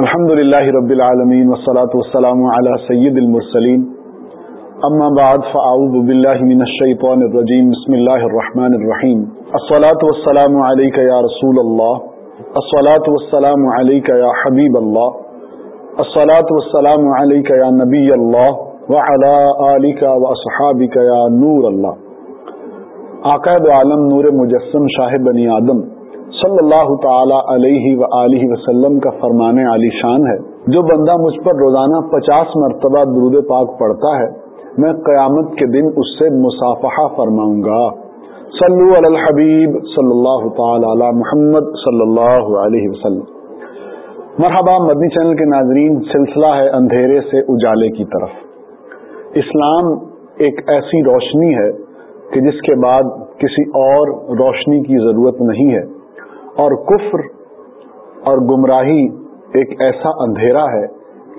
الحمد لله رب العالمين والصلاة والسلام على سيد المرسلين أما بعد فأعوذ بالله من الشيطان الرجيم بسم الله الرحمن الرحيم الصلاة والسلام عليك يا رسول الله الصلاة والسلام عليك يا حبيب الله الصلاة والسلام عليك يا نبي الله وعلى آلك وأصحابك يا نور الله عقائد عالم نور مجسم شاہ بنی آدم. صلی اللہ تعالی علیہ و وسلم کا فرمان علی شان ہے۔ جو بندہ مجھ پر روزانہ پچاس مرتبہ درود پاک پڑھتا ہے، میں قیامت کے دن اس سے مصافحہ فرماؤں گا۔ صلو علی الحبیب صلی اللہ تعالی علی محمد صلی اللہ علیہ وسلم۔ مرحبا، مدنی چینل کے ناظرین، سلسلہ ہے اندھیرے سے اجالے کی طرف۔ اسلام ایک ایسی روشنی ہے کہ جس کے بعد کسی اور روشنی کی ضرورت نہیں ہے۔ اور کفر اور گمراہی ایک ایسا اندھیرا ہے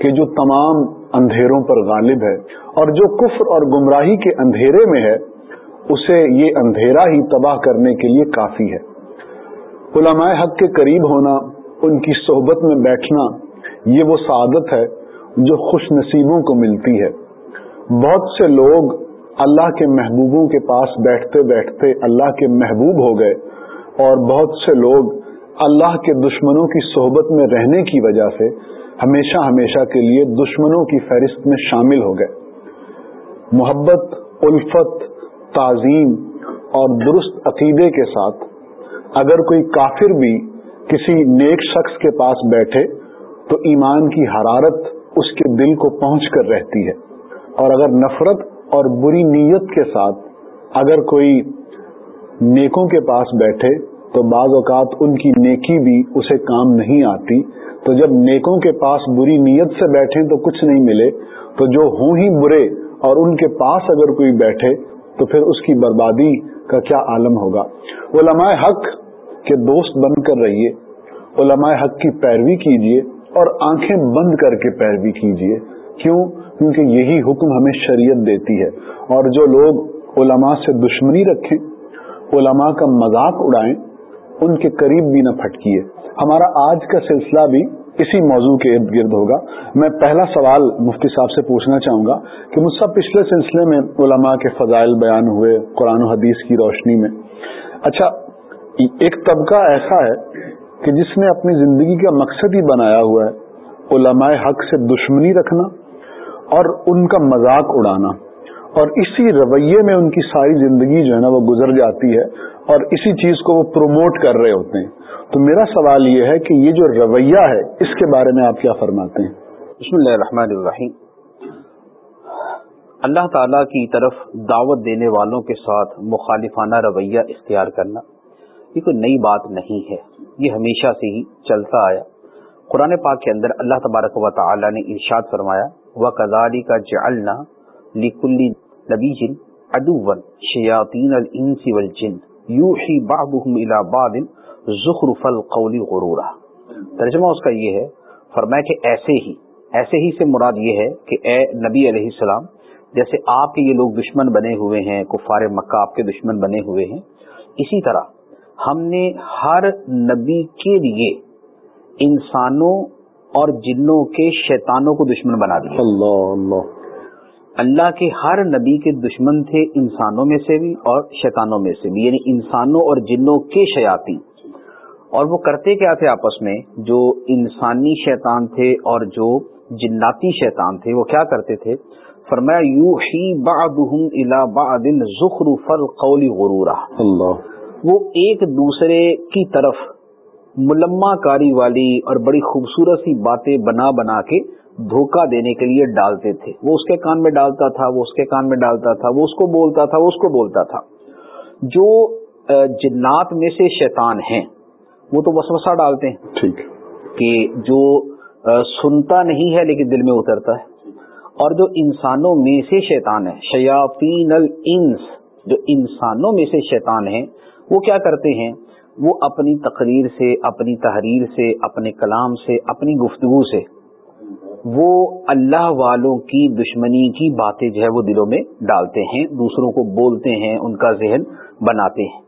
کہ جو تمام اندھیروں پر غالب ہے۔ اور جو کفر اور گمراہی کے اندھیرے میں ہے، اسے یہ اندھیرا ہی تباہ کرنے کے لیے کافی ہے۔ علماء حق کے قریب ہونا، ان کی صحبت میں بیٹھنا، یہ وہ سعادت ہے جو خوش نصیبوں کو ملتی ہے۔ بہت سے لوگ اللہ کے محبوبوں کے پاس بیٹھتے بیٹھتے اللہ کے محبوب ہو گئے۔ اور بہت سے لوگ اللہ کے دشمنوں کی صحبت میں رہنے کی وجہ سے ہمیشہ ہمیشہ کے لیے دشمنوں کی فہرست میں شامل ہو گئے۔ محبت، الفت، تعظیم اور درست عقیدے کے ساتھ اگر کوئی کافر بھی کسی نیک شخص کے پاس بیٹھے تو ایمان کی حرارت اس کے دل کو پہنچ کر رہتی ہے۔ اور اگر نفرت اور بری نیت کے ساتھ اگر کوئی نیکوں کے پاس بیٹھے تو بعض اوقات ان کی نیکی بھی اسے کام نہیں آتی۔ تو جب نیکوں کے پاس بری نیت سے بیٹھے تو کچھ نہیں ملے۔ تو جو ہوں ہی برے اور ان کے پاس اگر کوئی بیٹھے تو پھر اس کی بربادی کا کیا عالم ہوگا؟ علماء حق کے دوست بن کر رہیے۔ علماء حق کی پیروی کیجیے اور آنکھیں بند کر کے پیروی کیجیے۔ کیوں؟ کیونکہ یہی حکم ہمیں شریعت دیتی ہے۔ اور جو لوگ علماء سے دشمنی رکھیں علماء کا مذاق اڑائیں، ان کے قریب بھی نہ پھٹکیے۔ ہمارا آج کا سلسلہ بھی اسی موضوع کے ارد گرد ہوگا۔ میں پہلا سوال مفتی صاحب سے پوچھنا چاہوں گا کہ مجھ سے پچھلے سلسلے میں علماء کے فضائل بیان ہوئے قرآن و حدیث کی روشنی میں۔ اچھا ایک طبقہ ایسا ہے کہ جس نے اپنی زندگی کا مقصد ہی بنایا ہوا ہے، علماء حق سے دشمنی رکھنا اور ان کا مذاق اڑانا۔ اور اسی رویے میں ان کی ساری زندگی جو ہے نا وہ گزر جاتی ہے اور اسی چیز کو وہ پروموٹ کر رہے ہوتے ہیں۔ تو میرا سوال یہ ہے کہ یہ جو رویہ ہے، اس کے بارے میں آپ کیا فرماتے ہیں؟ بسم اللہ الرحمن الرحیم۔ اللہ تعالی کی طرف دعوت دینے والوں کے ساتھ مخالفانہ رویہ اختیار کرنا، یہ کوئی نئی بات نہیں ہے۔ یہ ہمیشہ سے ہی چلتا آیا۔ قرآن پاک کے اندر اللہ تبارک و تعالی نے ارشاد فرمایا وہ کزاری کا جلنا لکلی نبی جن ادو شیاطین الانس والجن یوحی بعضهم الى بعض زخرف القول غرورا۔ ترجمہ اس کا یہ ہے، فرمایا کہ ایسے ہی ایسے ہی سے مراد یہ ہے کہ اے نبی علیہ السلام، جیسے آپ کے یہ لوگ دشمن بنے ہوئے ہیں، کفار مکہ آپ کے دشمن بنے ہوئے ہیں، اسی طرح ہم نے ہر نبی کے لیے انسانوں اور جنوں کے شیطانوں کو دشمن بنا دیا۔ اللہ اللہ۔ اللہ کے ہر نبی کے دشمن تھے انسانوں میں سے بھی اور شیطانوں میں سے بھی یعنی انسانوں اور جنوں کے شیاتی اور وہ کرتے کیا تھے آپس میں؟ جو انسانی شیطان تھے اور جو جناتی شیطان تھے وہ کیا کرتے تھے؟ فرمایا یو ہی الا بعد زخرف القول غرورا۔ اللہ۔ وہ ایک دوسرے کی طرف ملما کاری والی اور بڑی خوبصورت سی باتیں بنا بنا کے دھوکہ دینے کے لیے ڈالتے تھے۔ وہ اس کے کان میں ڈالتا تھا وہ اس کے کان میں ڈالتا تھا وہ اس کو بولتا تھا وہ اس کو بولتا تھا۔ جو جنات میں سے شیطان ہیں وہ تو وسوسہ ڈالتے ہیں ٹھیک۔ کہ جو سنتا نہیں ہے لیکن دل میں اترتا ہے۔ اور جو انسانوں میں سے شیطان ہے شیاطین الانس جو انسانوں میں سے شیطان ہیں وہ کیا کرتے ہیں؟ وہ اپنی تقریر سے اپنی تحریر سے اپنے کلام سے اپنی گفتگو سے وہ اللہ والوں کی دشمنی کی باتیں جو ہے وہ دلوں میں ڈالتے ہیں، دوسروں کو بولتے ہیں، ان کا ذہن بناتے ہیں۔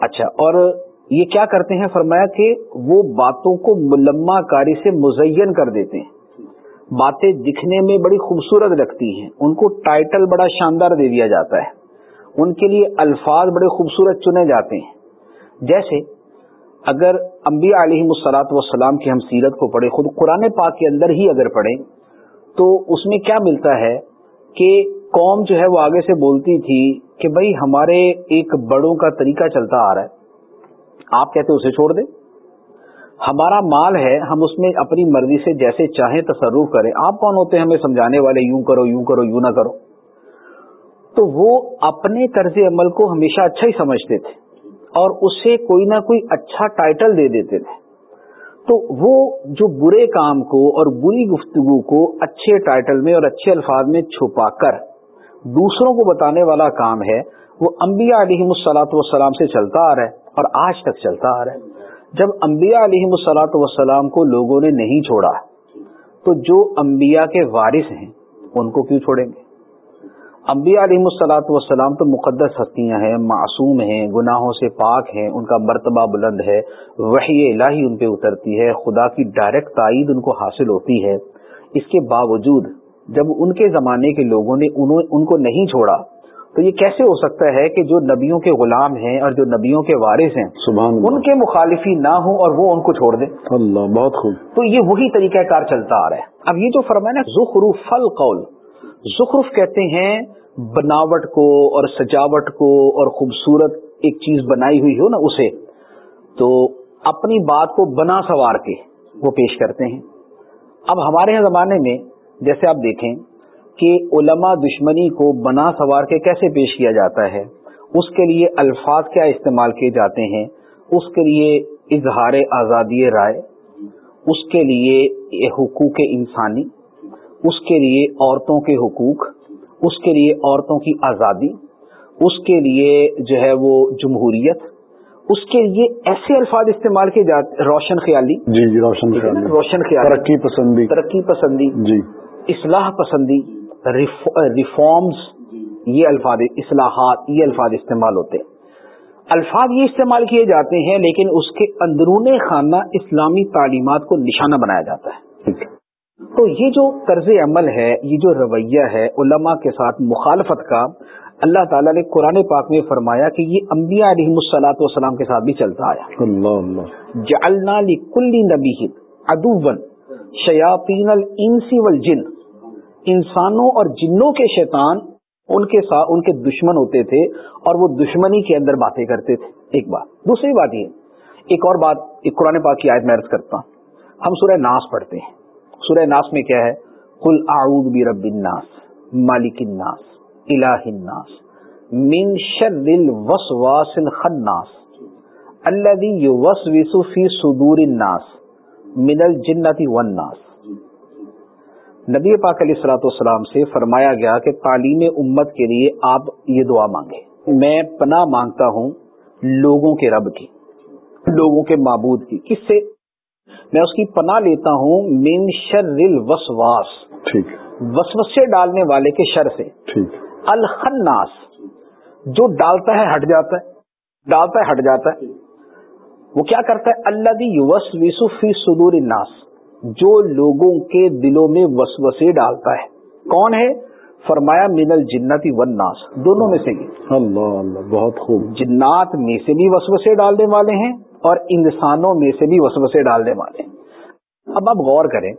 اچھا اور یہ کیا کرتے ہیں؟ فرمایا کہ وہ باتوں کو ملما کاری سے مزین کر دیتے ہیں۔ باتیں دکھنے میں بڑی خوبصورت لگتی ہیں۔ ان کو ٹائٹل بڑا شاندار دے دیا جاتا ہے۔ ان کے لیے الفاظ بڑے خوبصورت چنے جاتے ہیں۔ جیسے اگر انبیاء علیہ مسلاط وسلام کی ہم سیرت کو پڑھیں، خود قرآن پاک کے اندر ہی اگر پڑھیں، تو اس میں کیا ملتا ہے کہ قوم جو ہے وہ آگے سے بولتی تھی کہ بھائی ہمارے ایک بڑوں کا طریقہ چلتا آ رہا ہے، آپ کہتے اسے چھوڑ دیں۔ ہمارا مال ہے، ہم اس میں اپنی مرضی سے جیسے چاہیں تصرف کریں۔ آپ کون ہوتے ہیں ہمیں سمجھانے والے؟ یوں کرو یوں کرو، یوں نہ کرو۔ تو وہ اپنے طرز عمل کو ہمیشہ اچھا ہی سمجھتے تھے۔ اور اسے کوئی نہ کوئی اچھا ٹائٹل دے دیتے تھے۔ تو وہ جو برے کام کو اور بری گفتگو کو اچھے ٹائٹل میں اور اچھے الفاظ میں چھپا کر دوسروں کو بتانے والا کام ہے، وہ انبیاء علیہ مسلاط وسلام سے چلتا آ رہا ہے اور آج تک چلتا آ رہا ہے۔ جب انبیاء علیہ مسلاط وسلام کو لوگوں نے نہیں چھوڑا، تو جو انبیاء کے وارث ہیں، ان کو کیوں چھوڑیں گے؟ انبیاء علیہ السلاط وسلام تو مقدس ہستیاں ہیں معصوم ہیں گناہوں سے پاک ہیں ان کا مرتبہ بلند ہے وہی الہی ان پہ اترتی ہے خدا کی ڈائریکٹ تائید ان کو حاصل ہوتی ہے۔ اس کے باوجود جب ان کے زمانے کے لوگوں نے ان کو نہیں چھوڑا تو یہ کیسے ہو سکتا ہے کہ جو نبیوں کے غلام ہیں اور جو نبیوں کے وارث ہیں سبحان ان کے مخالفی نہ ہوں اور وہ ان کو چھوڑ دیں۔ اللہ بہت خوب۔ تو یہ وہی طریقہ کار چلتا آ رہا ہے۔ اب یہ جو فرمایا نا زخرو فل قول زخرف کہتے ہیں، بناوٹ کو اور سجاوٹ کو اور خوبصورت ایک چیز بنائی ہوئی ہو نا اسے، تو اپنی بات کو بنا سوار کے وہ پیش کرتے ہیں۔ اب ہمارے یہاں زمانے میں جیسے آپ دیکھیں کہ علماء دشمنی کو بنا سوار کے کیسے پیش کیا جاتا ہے، اس کے لیے الفاظ کیا استعمال کیے جاتے ہیں، اس کے لیے اظہار آزادی رائے، اس کے لیے حقوق انسانی اس کے لیے عورتوں کے حقوق اس کے لیے عورتوں کی آزادی اس کے لیے جو ہے وہ جمہوریت اس کے لیے ایسے الفاظ استعمال کیے جاتے روشن خیالی۔ جی جی روشن خیالی۔ روشن خیالی۔ ترقی پسندی۔ ترقی پسندی۔ جی۔ اصلاح پسندی۔ ریفارمز یہ الفاظ اصلاحات یہ الفاظ استعمال ہوتے الفاظ یہ استعمال کیے جاتے ہیں لیکن اس کے اندرون خانہ اسلامی تعلیمات کو نشانہ بنایا جاتا ہے۔ تو یہ جو طرز عمل ہے یہ جو رویہ ہے علماء کے ساتھ مخالفت کا اللہ تعالیٰ نے قرآن پاک میں فرمایا کہ یہ انبیاء علیہ السلاۃ والسلام کے ساتھ بھی چلتا آیا۔ جعلنا لکل نبی ادوون شیاطین الانسی والجن۔ انسانوں اور جنوں کے شیطان ان کے ساتھ ان کے دشمن ہوتے تھے اور وہ دشمنی کے اندر باتیں کرتے تھے۔ ایک بات۔ دوسری بات یہ ایک اور بات ایک قرآن پاک کی آیت میں عرض کرتا ہوں۔ ہم سورہ ناس پڑھتے ہیں۔ سورہ ناس میں کیا ہے؟ کل اعوذ برب الناس مالک الناس الہ الناس، من شر الوسواس الخناس، الذي يوسوس في صدور الناس، من الجنة والناس۔ نبی پاک علیہ الصلوۃ والسلام سے فرمایا گیا کہ تعلیم امت کے لیے آپ یہ دعا مانگے میں پناہ مانگتا ہوں لوگوں کے رب کی، لوگوں کے معبود کی۔ کس سے میں اس کی پناہ لیتا ہوں من شر الوسواس ٹھیک وسوسے ڈالنے والے کے شر سے۔ ٹھیک۔ الخناس جو ڈالتا ہے ہٹ جاتا ہے ڈالتا ہے ہٹ جاتا ہے۔ وہ کیا کرتا ہے؟ اللہ یوس ویسو فی صدور الناس جو لوگوں کے دلوں میں وسوسے ڈالتا ہے۔ کون ہے؟ فرمایا من الجنتی والناس دونوں میں سے۔ اللہ اللہ بہت خوب۔ جنات میں سے بھی وسوسے ڈالنے والے ہیں۔ اور انسانوں میں سے بھی وسوسے ڈالنے والے۔ اب آپ غور کریں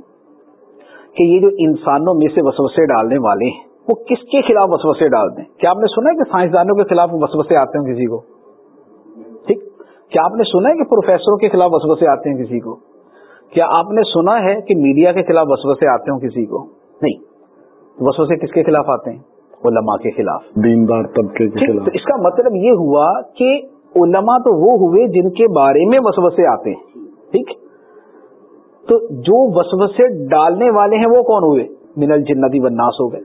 کہ یہ جو انسانوں میں سے وسوسے ڈالنے والے ہیں وہ کس کے خلاف وسوسے ڈالتے ہیں کیا آپ نے سنا ہے کہ سائنسدانوں کے خلاف وسوسے آتے ہیں کسی کو؟ ٹھیک۔ کیا آپ نے سنا ہے کہ پروفیسروں کے خلاف وسوسے آتے ہیں کسی کو؟ کیا آپ نے سنا ہے کہ میڈیا کے خلاف وسوسے آتے ہوں کسی کو؟ نہیں۔ وسوسے کس کے خلاف آتے ہیں؟ علماء کے خلاف۔ دیندار طبقے کے خلاف۔ اس کا مطلب یہ ہوا کہ علماء تو وہ ہوئے جن کے بارے میں وسوسے آتے ہیں ٹھیک تو جو وسوسے ڈالنے والے ہیں وہ کون ہوئے؟ من الجنتی والناس ہو گئے۔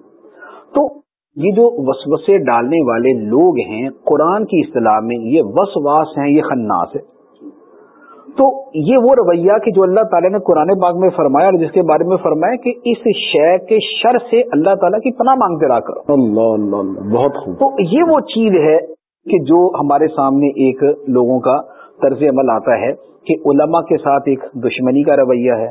تو یہ جو وسوسے ڈالنے والے لوگ ہیں قرآن کی اصطلاح میں یہ وسواس ہیں یہ خناس ہے۔ تو یہ وہ رویہ کہ جو اللہ تعالیٰ نے قرآن پاک میں فرمایا اور جس کے بارے میں فرمایا کہ اس شے کے شر سے اللہ تعالیٰ کی پناہ مانگتے رہا کرو۔ اللہ اللہ اللہ بہت خوب۔ تو یہ وہ چیز ہے کہ جو ہمارے سامنے ایک لوگوں کا طرز عمل آتا ہے کہ علماء کے ساتھ ایک دشمنی کا رویہ ہے،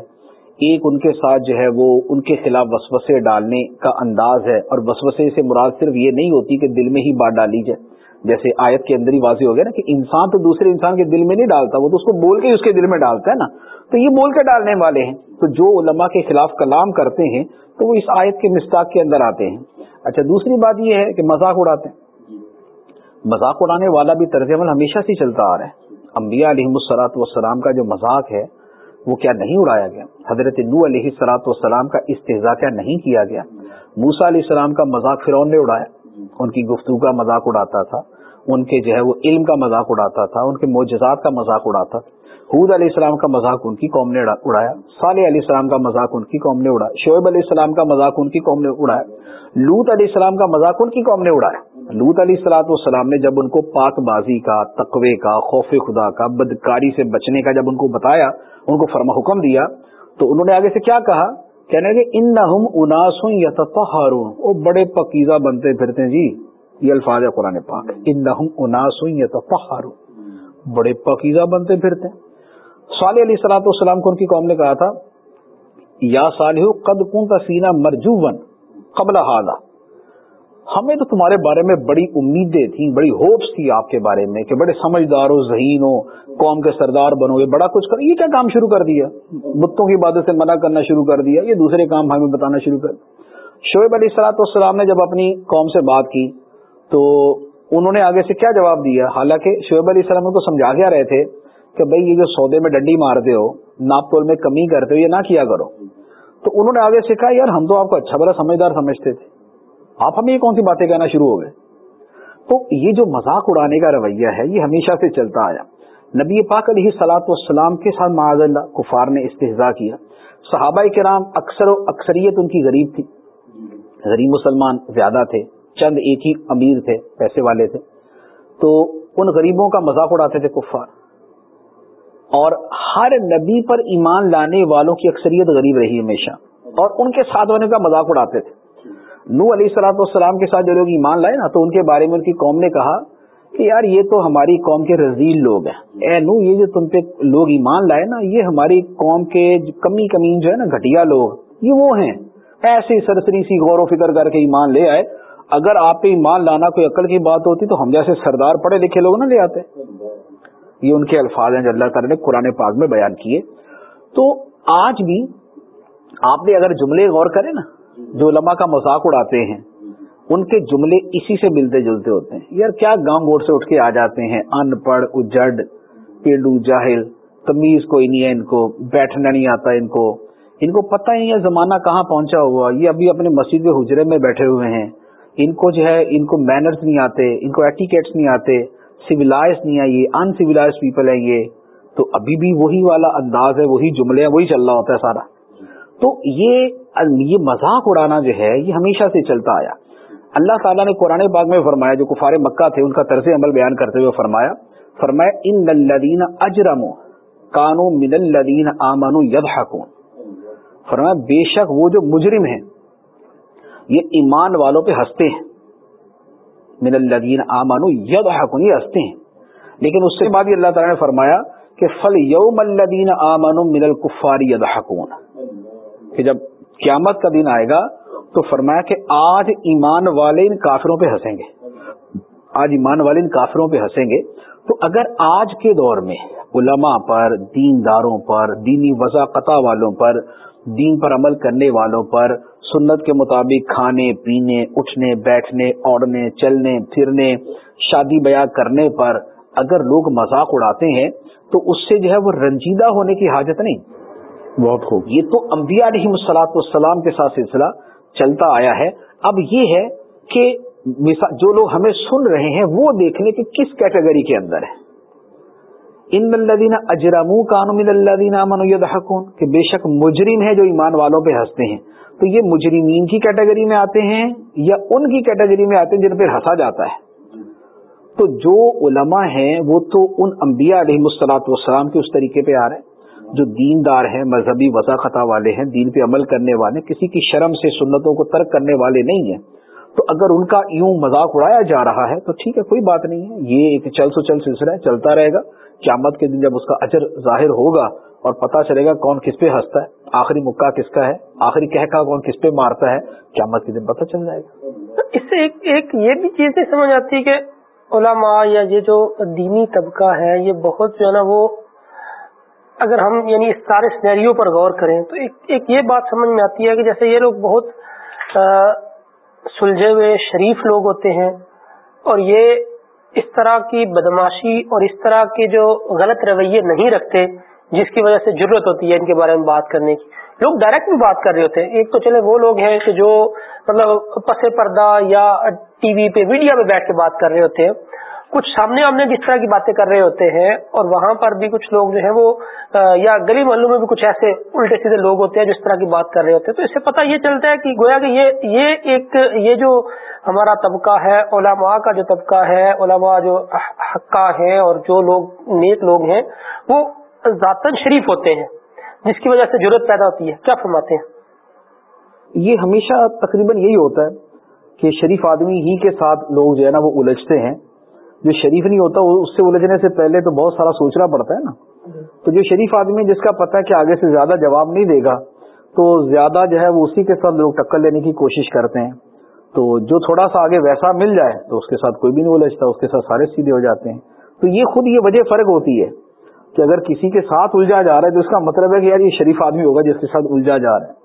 ایک ان کے ساتھ جو ہے وہ ان کے خلاف وسوسے ڈالنے کا انداز ہے، اور وسوسے سے مراد صرف یہ نہیں ہوتی کہ دل میں ہی بات ڈالی جائے۔ جیسے آیت کے اندر ہی واضح ہو گیا نا کہ انسان تو دوسرے انسان کے دل میں نہیں ڈالتا، وہ تو اس کو بول کے ہی اس کے دل میں ڈالتا ہے نا۔ تو یہ بول کے ڈالنے والے ہیں۔ تو جو علماء کے خلاف کلام کرتے ہیں، تو وہ اس آیت کے مستاق کے اندر آتے ہیں۔ اچھا دوسری بات یہ ہے کہ مذاق اڑاتے ہیں۔ مذاق اڑانے والا بھی طرز عمل ہمیشہ سے چلتا آ رہا ہے۔ انبیاء علیہ السلاط والسلام کا جو مذاق ہے، وہ کیا نہیں اڑایا گیا؟ حضرت نو علیہ السلاط والسلام کا استحضا کیا نہیں کیا گیا؟ موسا علیہ السلام کا مذاق فرعون نے اڑایا۔ ان کی گفتگو کا مذاق اڑاتا تھا، ان کے جو ہے وہ علم کا مذاق اڑاتا تھا، ان کے معجزات کا مذاق اڑاتا حود علیہ السلام کا مذاق ان کی قوم نے اڑایا۔ صالح علیہ السلام کا مذاق ان کی قوم نے اڑایا شعیب علیہ السلام کا مذاق ان کی قوم نے اڑایا۔ لوت علیہ السلام کا مذاق ان کی قوم نے اڑایا۔ لوت علیہ السلاط والسلام نے جب ان کو پاک بازی کا، تقوی کا، خوف خدا کا، بدکاری سے بچنے کا جب ان کو بتایا، ان کو فرما حکم دیا، تو انہوں نے آگے سے کیا کہا؟ کہنے کہ ان نہ اناسوں یا وہ بڑے پکیزہ بنتے پھرتے جی یہ الفاظ ہے قرآن پاک۔ ان نہ اناسوں یا بڑے پکیزہ بنتے پھرتے صالح علیہ السلاۃ والسلام کو ان کی قوم نے کہا تھا، یا صالح قد کن کا سینہ مرجوون قبل حاضہ ہمیں تو تمہارے بارے میں بڑی امیدیں تھیں، بڑی ہوپس تھی آپ کے بارے میں کہ بڑے سمجھدار ہو، ذہین ہو، قوم کے سردار بنو گے بڑا کچھ کر، یہ کیا کام شروع کر دیا؟ بتوں کی عبادت سے منع کرنا شروع کر دیا، یہ دوسرے کام ہمیں بتانا شروع کر دیا۔ شعیب علیہ السلاۃ والسلام نے جب اپنی قوم سے بات کی تو انہوں نے آگے سے کیا جواب دیا؟ حالانکہ شعیب علیہ السلام کو سمجھا کے رہے تھے کہ بھائی یہ جو سودے میں ڈنڈی مارتے ہو، ناپ تول میں کمی کرتے ہو، یہ نہ کیا کرو۔ تو انہوں نے آگے سے کہا، یار ہم تو آپ کو اچھا بڑا سمجھدار سمجھتے تھے۔ آپ ہمیں یہ کون سی باتیں کہنا شروع ہو گئے؟ تو یہ جو مذاق اڑانے کا رویہ ہے، یہ ہمیشہ سے چلتا آیا۔ نبی پاک علیہ سلاط والسلام کے ساتھ معاذ اللہ کفار نے استحضاء کیا۔ صحابہ کرام اکثر و اکثریت ان کی غریب تھی۔ غریب مسلمان زیادہ تھے، چند ایک ہی امیر تھے، پیسے والے تھے۔ تو ان غریبوں کا مذاق اڑاتے تھے کفار۔ اور ہر نبی پر ایمان لانے والوں کی اکثریت غریب رہی ہمیشہ۔ اور ان کے ساتھ ہونے کا مذاق اڑاتے تھے۔ نو علیہ السلاط والسلام کے ساتھ جو لوگ ایمان لائے نا، تو ان کے بارے میں ان کی قوم نے کہا کہ یار یہ تو ہماری قوم کے رزیل لوگ ہیں۔ اے نو یہ جو تم پہ لوگ ایمان لائے نا، یہ ہماری قوم کے کمی کمین جو ہے نا، گھٹیا لوگ، یہ وہ ہیں۔ ایسی سرسری سی غور و فکر کر کے ایمان لے آئے۔ اگر آپ پہ ایمان لانا کوئی عقل کی بات ہوتی تو ہم جیسے سردار پڑھے لکھے لوگ نہ لے آتے۔ یہ ان کے الفاظ ہیں جو اللہ تعالیٰ نے قرآن پاک میں بیان کیے۔ تو آج بھی آپ نے اگر جملے غور کریں نا جو علماء کا مذاق اڑاتے ہیں، ان کے جملے اسی سے ملتے جلتے ہوتے ہیں۔ یار، کیا گاؤں گوڑ سے اٹھ کے آ جاتے ہیں؟ ان پڑھ، اجڑ پیڈو جاہل، تمیز کوئی نہیں ہے ان کو، بیٹھنا نہیں آتا ان کو۔ ان کو پتہ ہی ہے زمانہ کہاں پہنچا ہوا۔ یہ ابھی اپنے مسجد کے حجرے میں بیٹھے ہوئے ہیں۔ ان کو جو ہے، ان کو مینرز نہیں آتے، ان کو ایٹیکیٹس نہیں آتے۔ سویلائز نہیں آئیے ان سویلائز پیپل ہیں یہ۔ تو ابھی بھی وہی والا انداز ہے، وہی جملے ہیں، وہی چل رہا ہوتا ہے سارا۔ تو یہ یہ مذاق اڑانا جو ہے، یہ ہمیشہ سے چلتا آیا۔ اللہ تعالیٰ نے قرآن باغ میں فرمایا، جو کفار مکہ تھے، ان کا طرز عمل بیان کرتے ہوئے فرمایا فرمایا، ان الدین اجرم کانو من الدین آمن ید فرمایا، بے شک وہ جو مجرم ہیں، یہ ایمان والوں پہ ہنستے ہیں۔ من الدین آمن ید حکون یہ ہنستے ہیں۔ لیکن اس سے بعد اللہ تعالیٰ نے فرمایا کہ فل یوم الدین آمن من الکفار ید کہ جب قیامت کا دن آئے گا تو فرمایا کہ آج ایمان والے ان کافروں پہ ہنسیں گے۔ آج ایمان والے ان کافروں پہ ہنسیں گے۔ تو اگر آج کے دور میں علماء پر، دینداروں پر، دینی وضاقت والوں پر، دین پر عمل کرنے والوں پر سنت کے مطابق کھانے، پینے، اٹھنے، بیٹھنے اوڑنے چلنے، پھرنے، شادی بیاہ کرنے پر اگر لوگ مذاق اڑاتے ہیں تو اس سے جو ہے وہ رنجیدہ ہونے کی حاجت نہیں۔ بہت خوب۔ یہ تو انبیاء علیہ مسلاط والسلام کے ساتھ سلسلہ چلتا آیا ہے۔ اب یہ ہے کہ جو لوگ ہمیں سن رہے ہیں، وہ دیکھنے کے کس کیٹیگری کے اندر ہے ان الدین اجرام کانم اللہ امن کہ بے شک مجرم ہے جو ایمان والوں پہ ہنستے ہیں۔ تو یہ مجرمین کی کیٹیگری میں آتے ہیں یا ان کی کیٹیگری میں آتے ہیں جن پہ ہنسا جاتا ہے؟ تو جو علماء ہیں، وہ تو ان انبیاء علیہ مسلاط والسلام کے اس طریقے پہ آ رہے ہیں۔ جو دیندار ہیں، مذہبی وضاقت والے ہیں، دین پہ عمل کرنے والے، کسی کی شرم سے سنتوں کو ترک کرنے والے نہیں ہیں۔ تو اگر ان کا یوں مذاق اڑایا جا رہا ہے، تو ٹھیک ہے، کوئی بات نہیں ہے۔ یہ ایک چل سو چل سلسلہ ہے، چلتا رہے گا۔ قیامت کے دن جب اس کا اجر ظاہر ہوگا اور پتا چلے گا کون کس پہ ہنستا ہے، آخری مکہ کس کا ہے، آخری کہہ کا کون کس پہ مارتا ہے، قیامت کے دن پتہ چل جائے گا۔ اس سے ایک ایک یہ بھی چیز نہیں سمجھ آتی کہ علماء یا یہ جو دینی طبقہ ہے، یہ بہت جو ہے نا وہ اگر ہم یعنی اس سارے سنیریوں پر غور کریں تو ایک, ایک یہ بات سمجھ میں آتی ہے کہ جیسے یہ لوگ بہت سلجھے ہوئے شریف لوگ ہوتے ہیں اور یہ اس طرح کی بدماشی اور اس طرح کے جو غلط رویے نہیں رکھتے جس کی وجہ سے ضرورت ہوتی ہے ان کے بارے میں بات کرنے کی۔ لوگ ڈائریکٹ بھی بات کر رہے ہوتے ہیں۔ ایک تو چلے وہ لوگ ہیں کہ جو مطلب پس پردہ یا ٹی وی پہ میڈیا پہ بیٹھ کے بات کر رہے ہوتے ہیں۔ کچھ سامنے آمنے جس طرح کی باتیں کر رہے ہوتے ہیں اور وہاں پر بھی کچھ لوگ جو ہیں وہ یا گلی محلوں میں بھی کچھ ایسے الٹے سیدھے لوگ ہوتے ہیں جس طرح کی بات کر رہے ہوتے ہیں۔ تو اس سے پتہ یہ چلتا ہے کہ گویا کہ یہ یہ ایک، یہ جو ہمارا طبقہ ہے، علماء کا جو طبقہ ہے، علماء جو حقہ ہیں اور جو لوگ، نیک لوگ ہیں، وہ ذاتن شریف ہوتے ہیں، جس کی وجہ سے ضرورت پیدا ہوتی ہے۔ کیا فرماتے ہیں؟ یہ ہمیشہ تقریباً یہی ہوتا ہے کہ شریف آدمی ہی کے ساتھ لوگ جو ہے نا وہ الجھتے ہیں۔ جو شریف نہیں ہوتا اس سے الجھنے سے پہلے تو بہت سارا سوچنا پڑتا ہے نا۔ تو جو شریف آدمی جس کا پتہ ہے کہ آگے سے زیادہ جواب نہیں دے گا، تو زیادہ جو ہے وہ اسی کے ساتھ لوگ ٹکر لینے کی کوشش کرتے ہیں۔ تو جو تھوڑا سا آگے ویسا مل جائے، تو اس کے ساتھ کوئی بھی نہیں الجھتا، اس کے ساتھ سارے سیدھے ہو جاتے ہیں۔ تو یہ خود یہ وجہ فرق ہوتی ہے کہ اگر کسی کے ساتھ الجھا جا رہا ہے، تو اس کا مطلب ہے کہ یار یہ شریف آدمی ہوگا جس کے ساتھ الجھا جا رہا ہے۔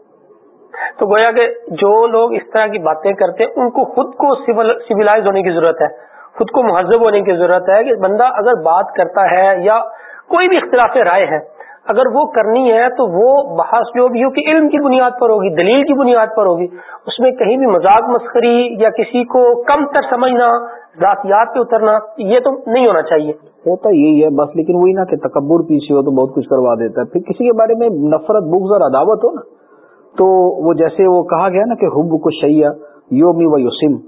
تو گویا کہ جو لوگ اس طرح کی باتیں کرتے ہیں، ان کو خود کو سیویلائز ہونے کی ضرورت ہے۔ خود کو مہذب ہونے کی ضرورت ہے کہ بندہ اگر بات کرتا ہے یا کوئی بھی اختلاف رائے ہے، اگر وہ کرنی ہے تو وہ بحث جو بھی ہو کہ علم کی بنیاد پر ہوگی، دلیل کی بنیاد پر ہوگی، اس میں کہیں بھی مذاق مسخری یا کسی کو کم تر سمجھنا، ذاتیات پہ اترنا، یہ تو نہیں ہونا چاہیے۔ ہوتا یہی ہے بس، لیکن وہی نا کہ تکبر پیچھے ہو تو بہت کچھ کروا دیتا ہے۔ پھر کسی کے بارے میں نفرت، بغض اور عداوت ہو نا، تو وہ جیسے وہ کہا گیا نا کہ حب کو شیا یومی و یوسم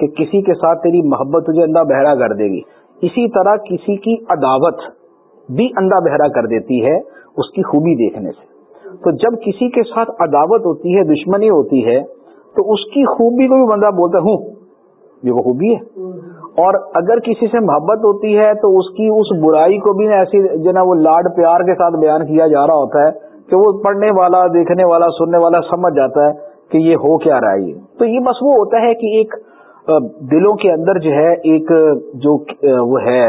کہ کسی کے ساتھ تیری محبت تجھے اندھا بہرا کر دے گی۔ اسی طرح کسی کی عداوت بھی اندھا بہرا کر دیتی ہے اس کی خوبی دیکھنے سے۔ تو جب کسی کے ساتھ عداوت ہوتی ہے، دشمنی ہوتی ہے، تو اس کی خوبی کو بھی بندہ بولتا ہوں، یہ وہ خوبی ہے۔ اور اگر کسی سے محبت ہوتی ہے، تو اس کی اس برائی کو بھی ایسی جو نا، وہ لاڈ پیار کے ساتھ بیان کیا جا رہا ہوتا ہے کہ وہ پڑھنے والا، دیکھنے والا، سننے والا سمجھ جاتا ہے کہ یہ ہو کیا رہا ہے۔ تو یہ بس وہ ہوتا ہے کہ ایک دلوں کے اندر جو ہے ایک، جو وہ ہے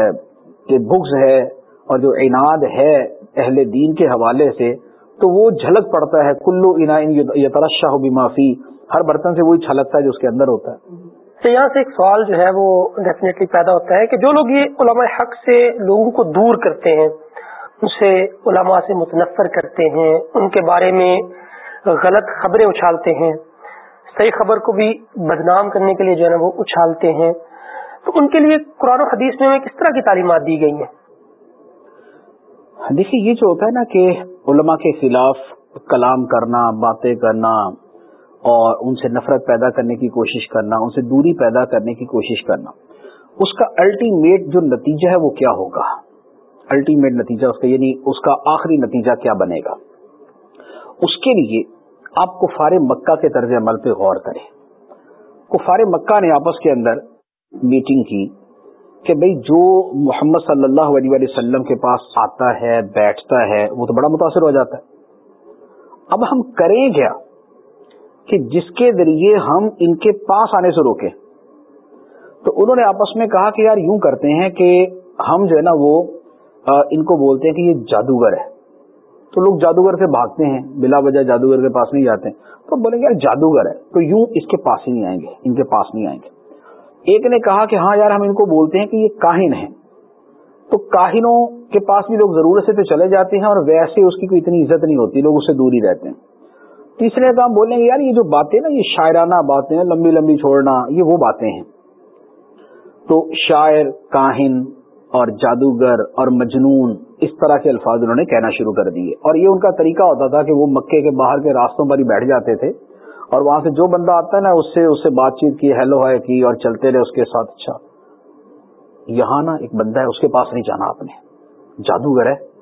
کہ بغض ہے اور جو عناد ہے اہل دین کے حوالے سے، تو وہ جھلک پڑتا ہے، کلو انا یہ ترشا ہو بھی معافی ہر برتن سے وہی چھلکتا ہے جو اس کے اندر ہوتا ہے۔ تو یہاں سے ایک سوال جو ہے وہ ڈیفینیٹلی پیدا ہوتا ہے کہ جو لوگ یہ علماء حق سے لوگوں کو دور کرتے ہیں، ان سے علماء سے متنفر کرتے ہیں، ان کے بارے میں غلط خبریں اچھالتے ہیں صحیح خبر کو بھی بدنام کرنے کے لیے جو ہے نا وہ اچھالتے ہیں۔ تو ان کے لیے قرآن و حدیث میں کس طرح کی تعلیمات دی گئی ہیں؟ دیکھیے، یہ جو ہوتا ہے نا کہ علماء کے خلاف کلام کرنا، باتیں کرنا اور ان سے نفرت پیدا کرنے کی کوشش کرنا، ان سے دوری پیدا کرنے کی کوشش کرنا، اس کا الٹیمیٹ جو نتیجہ ہے وہ کیا ہوگا؟ الٹیمیٹ نتیجہ اس کا یعنی اس کا آخری نتیجہ کیا بنے گا؟ اس کے لیے آپ کفار مکہ کے طرز عمل پہ غور کریں۔ کفار مکہ نے آپس کے اندر میٹنگ کی کہ بھئی جو محمد صلی اللہ علیہ وسلم کے پاس آتا ہے، بیٹھتا ہے، وہ تو بڑا متاثر ہو جاتا ہے۔ اب ہم کریں کیا کہ جس کے ذریعے ہم ان کے پاس آنے سے روکیں؟ تو انہوں نے آپس میں کہا کہ یار یوں کرتے ہیں کہ ہم جو ہے نا وہ ان کو بولتے ہیں کہ یہ جادوگر ہے۔ تو لوگ جادوگر سے بھاگتے ہیں، بلا وجہ جادوگر کے پاس نہیں جاتے۔ تو بولیں گے، یار جادوگر ہے، تو یوں اس کے پاس ہی نہیں آئیں گے، ان کے پاس نہیں آئیں گے۔ ایک نے کہا کہ ہاں یار، ہم ان کو بولتے ہیں کہ یہ کاہن ہے تو کاہنوں کے پاس بھی لوگ ضرورت سے تو چلے جاتے ہیں اور ویسے اس کی کوئی اتنی عزت نہیں ہوتی، لوگ اس سے دور ہی رہتے ہیں۔ تیسرے کام بولیں گے، یار، یہ جو باتیں نا، یہ شاعرانہ باتیں لمبی لمبی چھوڑنا، یہ وہ باتیں ہیں۔ تو شاعر، کاہن اور جادوگر اور مجنون اس طرح کے الفاظ انہوں نے کہنا شروع کر دیے۔ اور یہ ان کا طریقہ ہوتا تھا کہ وہ مکے کے باہر کے راستوں پر ہی بیٹھ جاتے تھے اور وہاں سے جو بندہ آتا ہے نا، اس سے اس سے بات چیت کی، ہیلو، ہائے، کی، اور چلتے رہے اس کے ساتھ۔ اچھا یہاں نا ایک بندہ ہے، اس کے پاس نہیں جانا آپ نے۔ جادوگر ہے۔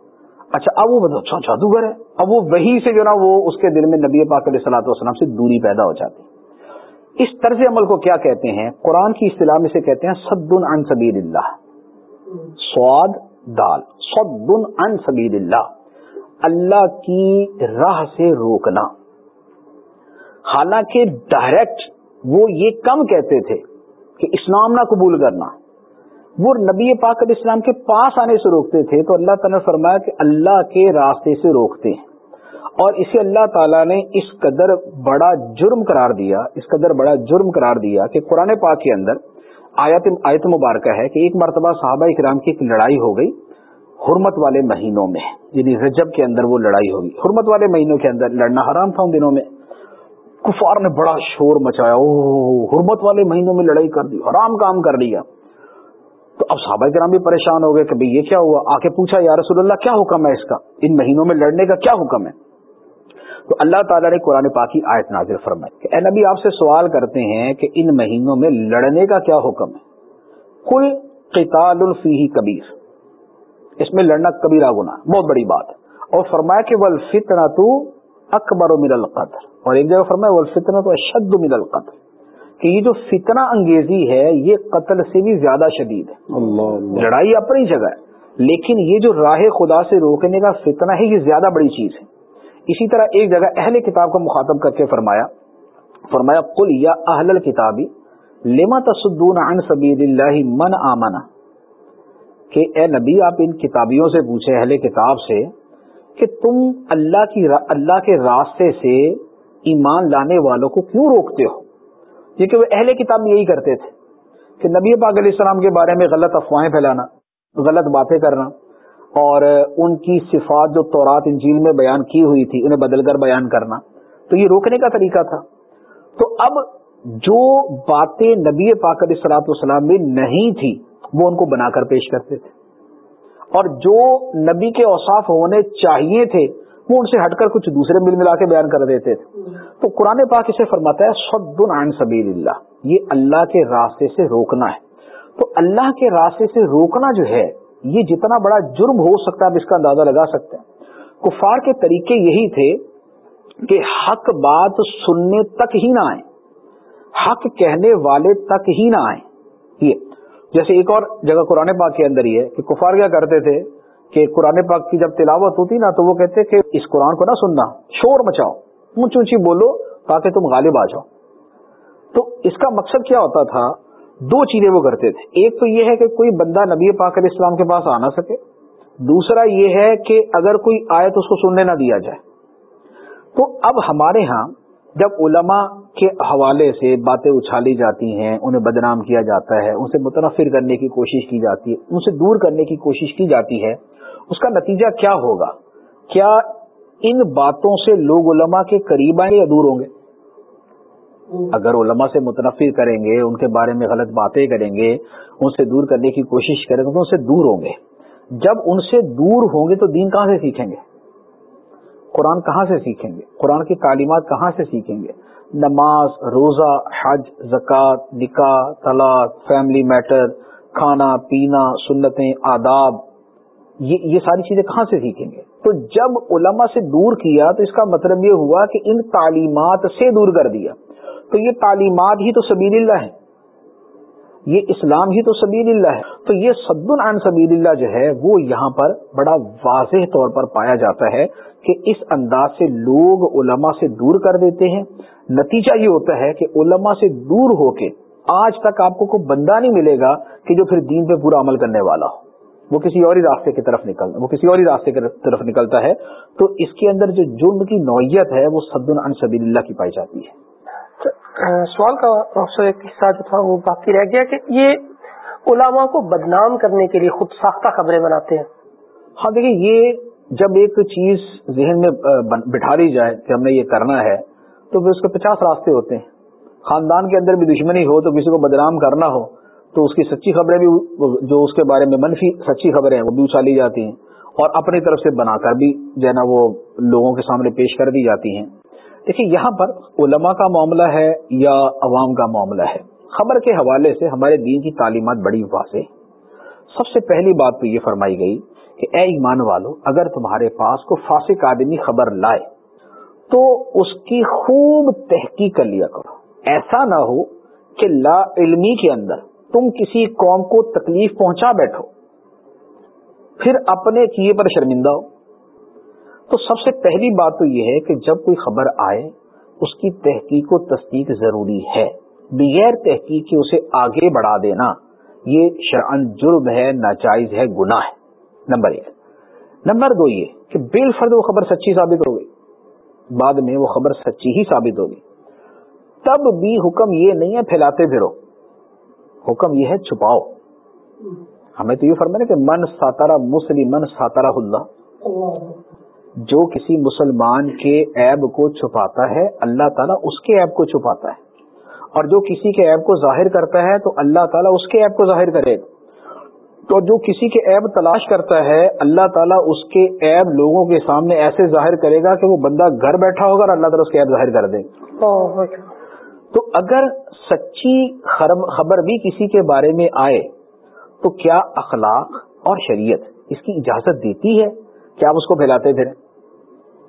اچھا اب وہ اچھا جادوگر ہے۔ اب وہ وہی سے جو نا، وہ اس کے دل میں نبی پاک علیہ صلاح والسلام سے دوری پیدا ہو جاتی۔ اس طرز عمل کو کیا کہتے ہیں؟ قرآن کی اصطلاح میں سے کہتے ہیں سد عن سبیل اللہ۔ سواد دال سد عن سبیل اللہ اللہ کی راہ سے روکنا۔ حالانکہ ڈائریکٹ وہ یہ کم کہتے تھے کہ اسلام نہ قبول کرنا۔ وہ نبی پاک علیہ السلام کے پاس آنے سے روکتے تھے تو اللہ تعالیٰ نے فرمایا کہ اللہ کے راستے سے روکتے ہیں۔ اور اسے اللہ تعالیٰ نے اس قدر بڑا جرم قرار دیا، اس قدر بڑا جرم قرار دیا کہ قرآن پاک کے اندر آیت آیت مبارکہ ہے کہ ایک مرتبہ صحابہ اکرام کی ایک لڑائی ہو گئی حرمت والے مہینوں میں یعنی رجب کے اندر وہ لڑائی ہوگی۔ حرمت والے مہینوں کے اندر لڑنا حرام تھا ان دنوں میں۔ کفار نے بڑا شور مچایا او حرمت والے مہینوں میں لڑائی کر دی، حرام کام کر لیا۔ تو اب صحابہ کرام بھی پریشان ہو گئے کہ بھئی یہ کیا ہوا؟ آ کے پوچھا، یا رسول اللہ، کیا حکم ہے اس کا؟ ان مہینوں میں لڑنے کا کیا حکم ہے؟ تو اللہ تعالیٰ نے قرآن پاکی آیت نازل فرمائی کہ اے نبی آپ سے سوال کرتے ہیں کہ ان مہینوں میں لڑنے کا کیا حکم ہے؟ کل قتال الفی کبیر۔ اس میں لڑنا کبیرہ گنا بہت بڑی بات اور فرمایا کہ ول فتنا تو اکبر و مل القدر اور ایک جگہ فرمایا ول فتنا تو اشد مل القدر کہ یہ جو فتنہ انگیزی ہے یہ قتل سے بھی زیادہ شدید ہے۔ اللہ۔ لڑائی اپنی جگہ ہے لیکن یہ جو راہ خدا سے روکنے کا فتنہ ہے یہ زیادہ بڑی چیز ہے۔ اسی طرح ایک جگہ اہل کتاب کو مخاطب کر کے فرمایا فرمایا، قل یا اہل الکتابی لما تصدون عن سبیل اللہ من آمنا کہ اے نبی، آپ ان کتابیوں سے پوچھے اہل کتاب سے، کہ تم اللہ کی را... اللہ کے راستے سے ایمان لانے والوں کو کیوں روکتے ہو؟ یہ کہ وہ اہل کتاب یہی کرتے تھے کہ نبی پاک علیہ السلام کے بارے میں غلط افواہیں پھیلانا، غلط باتیں کرنا اور ان کی صفات جو تورات، انجیل میں بیان کی ہوئی تھی، انہیں بدل کر بیان کرنا۔ تو یہ روکنے کا طریقہ تھا۔ تو اب جو باتیں نبی پاک علیہ والسلام میں نہیں تھی، وہ ان کو بنا کر پیش کرتے تھے۔ اور جو نبی کے اوصاف ہونے چاہیے تھے، وہ ان سے ہٹ کر کچھ دوسرے مل ملا کے بیان کر دیتے تھے۔ تو قرآن پاک اسے فرماتا ہے سد عن سبیل اللہ یہ اللہ کے راستے سے روکنا ہے۔ تو اللہ کے راستے سے روکنا جو ہے یہ جتنا بڑا جرم ہو سکتا ہے اب اس کا اندازہ لگا سکتے ہیں۔ کفار کے طریقے یہی تھے کہ حق بات سننے تک ہی نہ آئے۔ حق کہنے والے تک ہی نہ آئے۔ یہ جیسے ایک اور جگہ قرآن پاک کے اندر ہی ہے کہ کفار کیا کرتے تھے کہ قرآن پاک کی جب تلاوت ہوتی نا، تو وہ کہتے کہ اس قرآن کو نہ سننا، شور مچاؤ، اونچی اونچی بولو تاکہ تم غالب آ جاؤ۔ تو اس کا مقصد کیا ہوتا تھا؟ دو چیزیں وہ کرتے تھے۔ ایک تو یہ ہے کہ کوئی بندہ نبی پاک علیہ السلام کے پاس آ نہ سکے۔ دوسرا یہ ہے کہ اگر کوئی آئے تو اس کو سننے نہ دیا جائے۔ تو اب ہمارے ہاں جب علماء کے حوالے سے باتیں اچھالی جاتی ہیں، انہیں بدنام کیا جاتا ہے، ان سے متنفر کرنے کی کوشش کی جاتی ہے، ان سے دور کرنے کی کوشش کی جاتی ہے، اس کا نتیجہ کیا ہوگا؟ کیا ان باتوں سے لوگ علماء کے قریب آئیں یا دور ہوں گے؟ اگر علماء سے متنفر کریں گے، ان کے بارے میں غلط باتیں کریں گے، ان سے دور کرنے کی کوشش کریں گے، تو ان سے دور ہوں گے۔ جب ان سے دور ہوں گے تو دین کہاں سے سیکھیں گے؟ قرآن کہاں سے سیکھیں گے؟ قرآن کی تعلیمات کہاں سے سیکھیں گے؟ نماز، روزہ، حج، زکوٰۃ، نکاح، طلاق فیملی میٹر کھانا، پینا، سنتیں، آداب، یہ یہ ساری چیزیں کہاں سے سیکھیں گے؟ تو جب علماء سے دور کیا تو اس کا مطلب یہ ہوا کہ ان تعلیمات سے دور کر دیا۔ تو یہ تعلیمات ہی تو سبیل اللہ ہے یہ اسلام ہی تو سبیل اللہ ہے۔ تو یہ صد عن سبیل اللہ جو ہے، وہ یہاں پر بڑا واضح طور پر پایا جاتا ہے کہ اس انداز سے لوگ علماء سے دور کر دیتے ہیں۔ نتیجہ یہ ہوتا ہے کہ علماء سے دور ہو کے آج تک آپ کو کوئی بندہ نہیں ملے گا کہ جو پھر دین پہ پورا عمل کرنے والا ہو۔ وہ کسی اور ہی راستے کی طرف نکلتا وہ کسی اور ہی راستے کی طرف نکلتا ہے۔ تو اس کے اندر جو جرم کی نوعیت ہے، وہ صد عن سبیل اللہ کی پائی جاتی ہے۔ سوال کا ایک حصہ جو تھا وہ باقی رہ گیا کہ یہ علماء کو بدنام کرنے کے لیے خود ساختہ خبریں بناتے ہیں۔ ہاں دیکھیے، یہ جب ایک چیز ذہن میں بٹھا لی جائے کہ ہم نے یہ کرنا ہے، تو پھر اس کے پچاس راستے ہوتے ہیں۔ خاندان کے اندر بھی دشمنی ہو تو کسی کو بدنام کرنا ہو، تو اس کی سچی خبریں بھی جو اس کے بارے میں منفی سچی خبریں ہیں، وہ بھی اچھالی جاتی ہیں۔ اور اپنی طرف سے بنا کر بھی، جو ہے نا، وہ لوگوں کے سامنے پیش کر دی جاتی ہیں۔ دیکھیے، یہاں پر علماء کا معاملہ ہے یا عوام کا معاملہ ہے؟ خبر کے حوالے سے ہمارے دین کی تعلیمات بڑی واضح۔ سب سے پہلی بات تو یہ فرمائی گئی کہ اے ایمان والو، اگر تمہارے پاس کو فاسق آدمی خبر لائے، تو اس کی خوب تحقیق کر لیا کرو۔ ایسا نہ ہو کہ لا علمی کے اندر تم کسی قوم کو تکلیف پہنچا بیٹھو، پھر اپنے کیے پر شرمندہ ہو۔ تو سب سے پہلی بات تو یہ ہے کہ جب کوئی خبر آئے، اس کی تحقیق و تصدیق ضروری ہے۔ بغیر تحقیق کے اسے آگے بڑھا دینا، یہ شرعن جرم ہے، ناجائز ہے، گناہ ہے۔ نمبر ایک۔ نمبر دو یہ کہ بال فرد وہ خبر سچی ثابت ہو گئی۔ بعد میں وہ خبر سچی ہی ثابت ہوگی تب بھی حکم یہ نہیں ہے پھیلاتے پھرو۔ حکم یہ ہے چھپاؤ۔ ہمیں تو یہ فرمایا کہ من ساتارا مسلم من ساتارا اللہ۔ جو کسی مسلمان کے عیب کو چھپاتا ہے اللہ تعالیٰ اس کے عیب کو چھپاتا ہے۔ اور جو کسی کے عیب کو ظاہر کرتا ہے تو اللہ تعالیٰ اس کے عیب کو ظاہر کرے۔ گا تو جو کسی کے عیب تلاش کرتا ہے اللہ تعالیٰ اس کے عیب لوگوں کے سامنے ایسے ظاہر کرے گا کہ وہ بندہ گھر بیٹھا ہوگا اور اللہ تعالیٰ اس کے عیب ظاہر کر دے۔ تو اگر سچی خبر بھی کسی کے بارے میں آئے تو کیا اخلاق اور شریعت اس کی اجازت دیتی ہے؟ کہ آپ اس کو پھیلاتے پھریں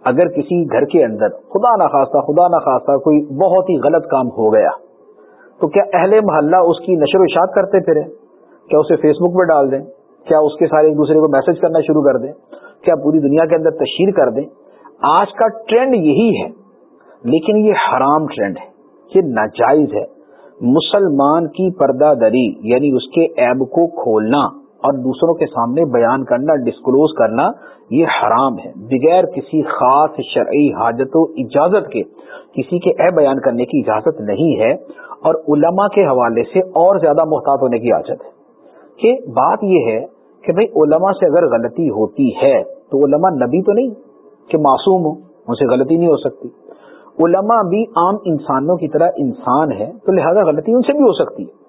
اگر کسی گھر کے اندر خدا نخواستہ خدا نخواستہ کوئی بہت ہی غلط کام ہو گیا، تو کیا اہل محلہ اس کی نشر و اشاعت کرتے پھریں کیا اسے فیس بک پہ ڈال دیں؟ کیا اس کے سارے ایک دوسرے کو میسج کرنا شروع کر دیں؟ کیا پوری دنیا کے اندر تشہیر کر دیں؟ آج کا ٹرینڈ یہی ہے، لیکن یہ حرام ٹرینڈ ہے، یہ ناجائز ہے۔ مسلمان کی پردہ دری یعنی اس کے ایب کو کھولنا۔ اور دوسروں کے سامنے بیان کرنا ڈسکلوز کرنا، یہ حرام ہے۔ بغیر کسی خاص شرعی حاجت و اجازت کے کسی کے عیب بیان کرنے کی اجازت نہیں ہے اور علماء کے حوالے سے اور زیادہ محتاط ہونے کی حاجت ہے۔ کہ بات یہ ہے کہ بھئی علماء سے اگر غلطی ہوتی ہے تو علماء نبی تو نہیں کہ معصوم ہو ان سے غلطی نہیں ہو سکتی۔ علماء بھی عام انسانوں کی طرح انسان ہے تو لہذا غلطی ان سے بھی ہو سکتی ہے۔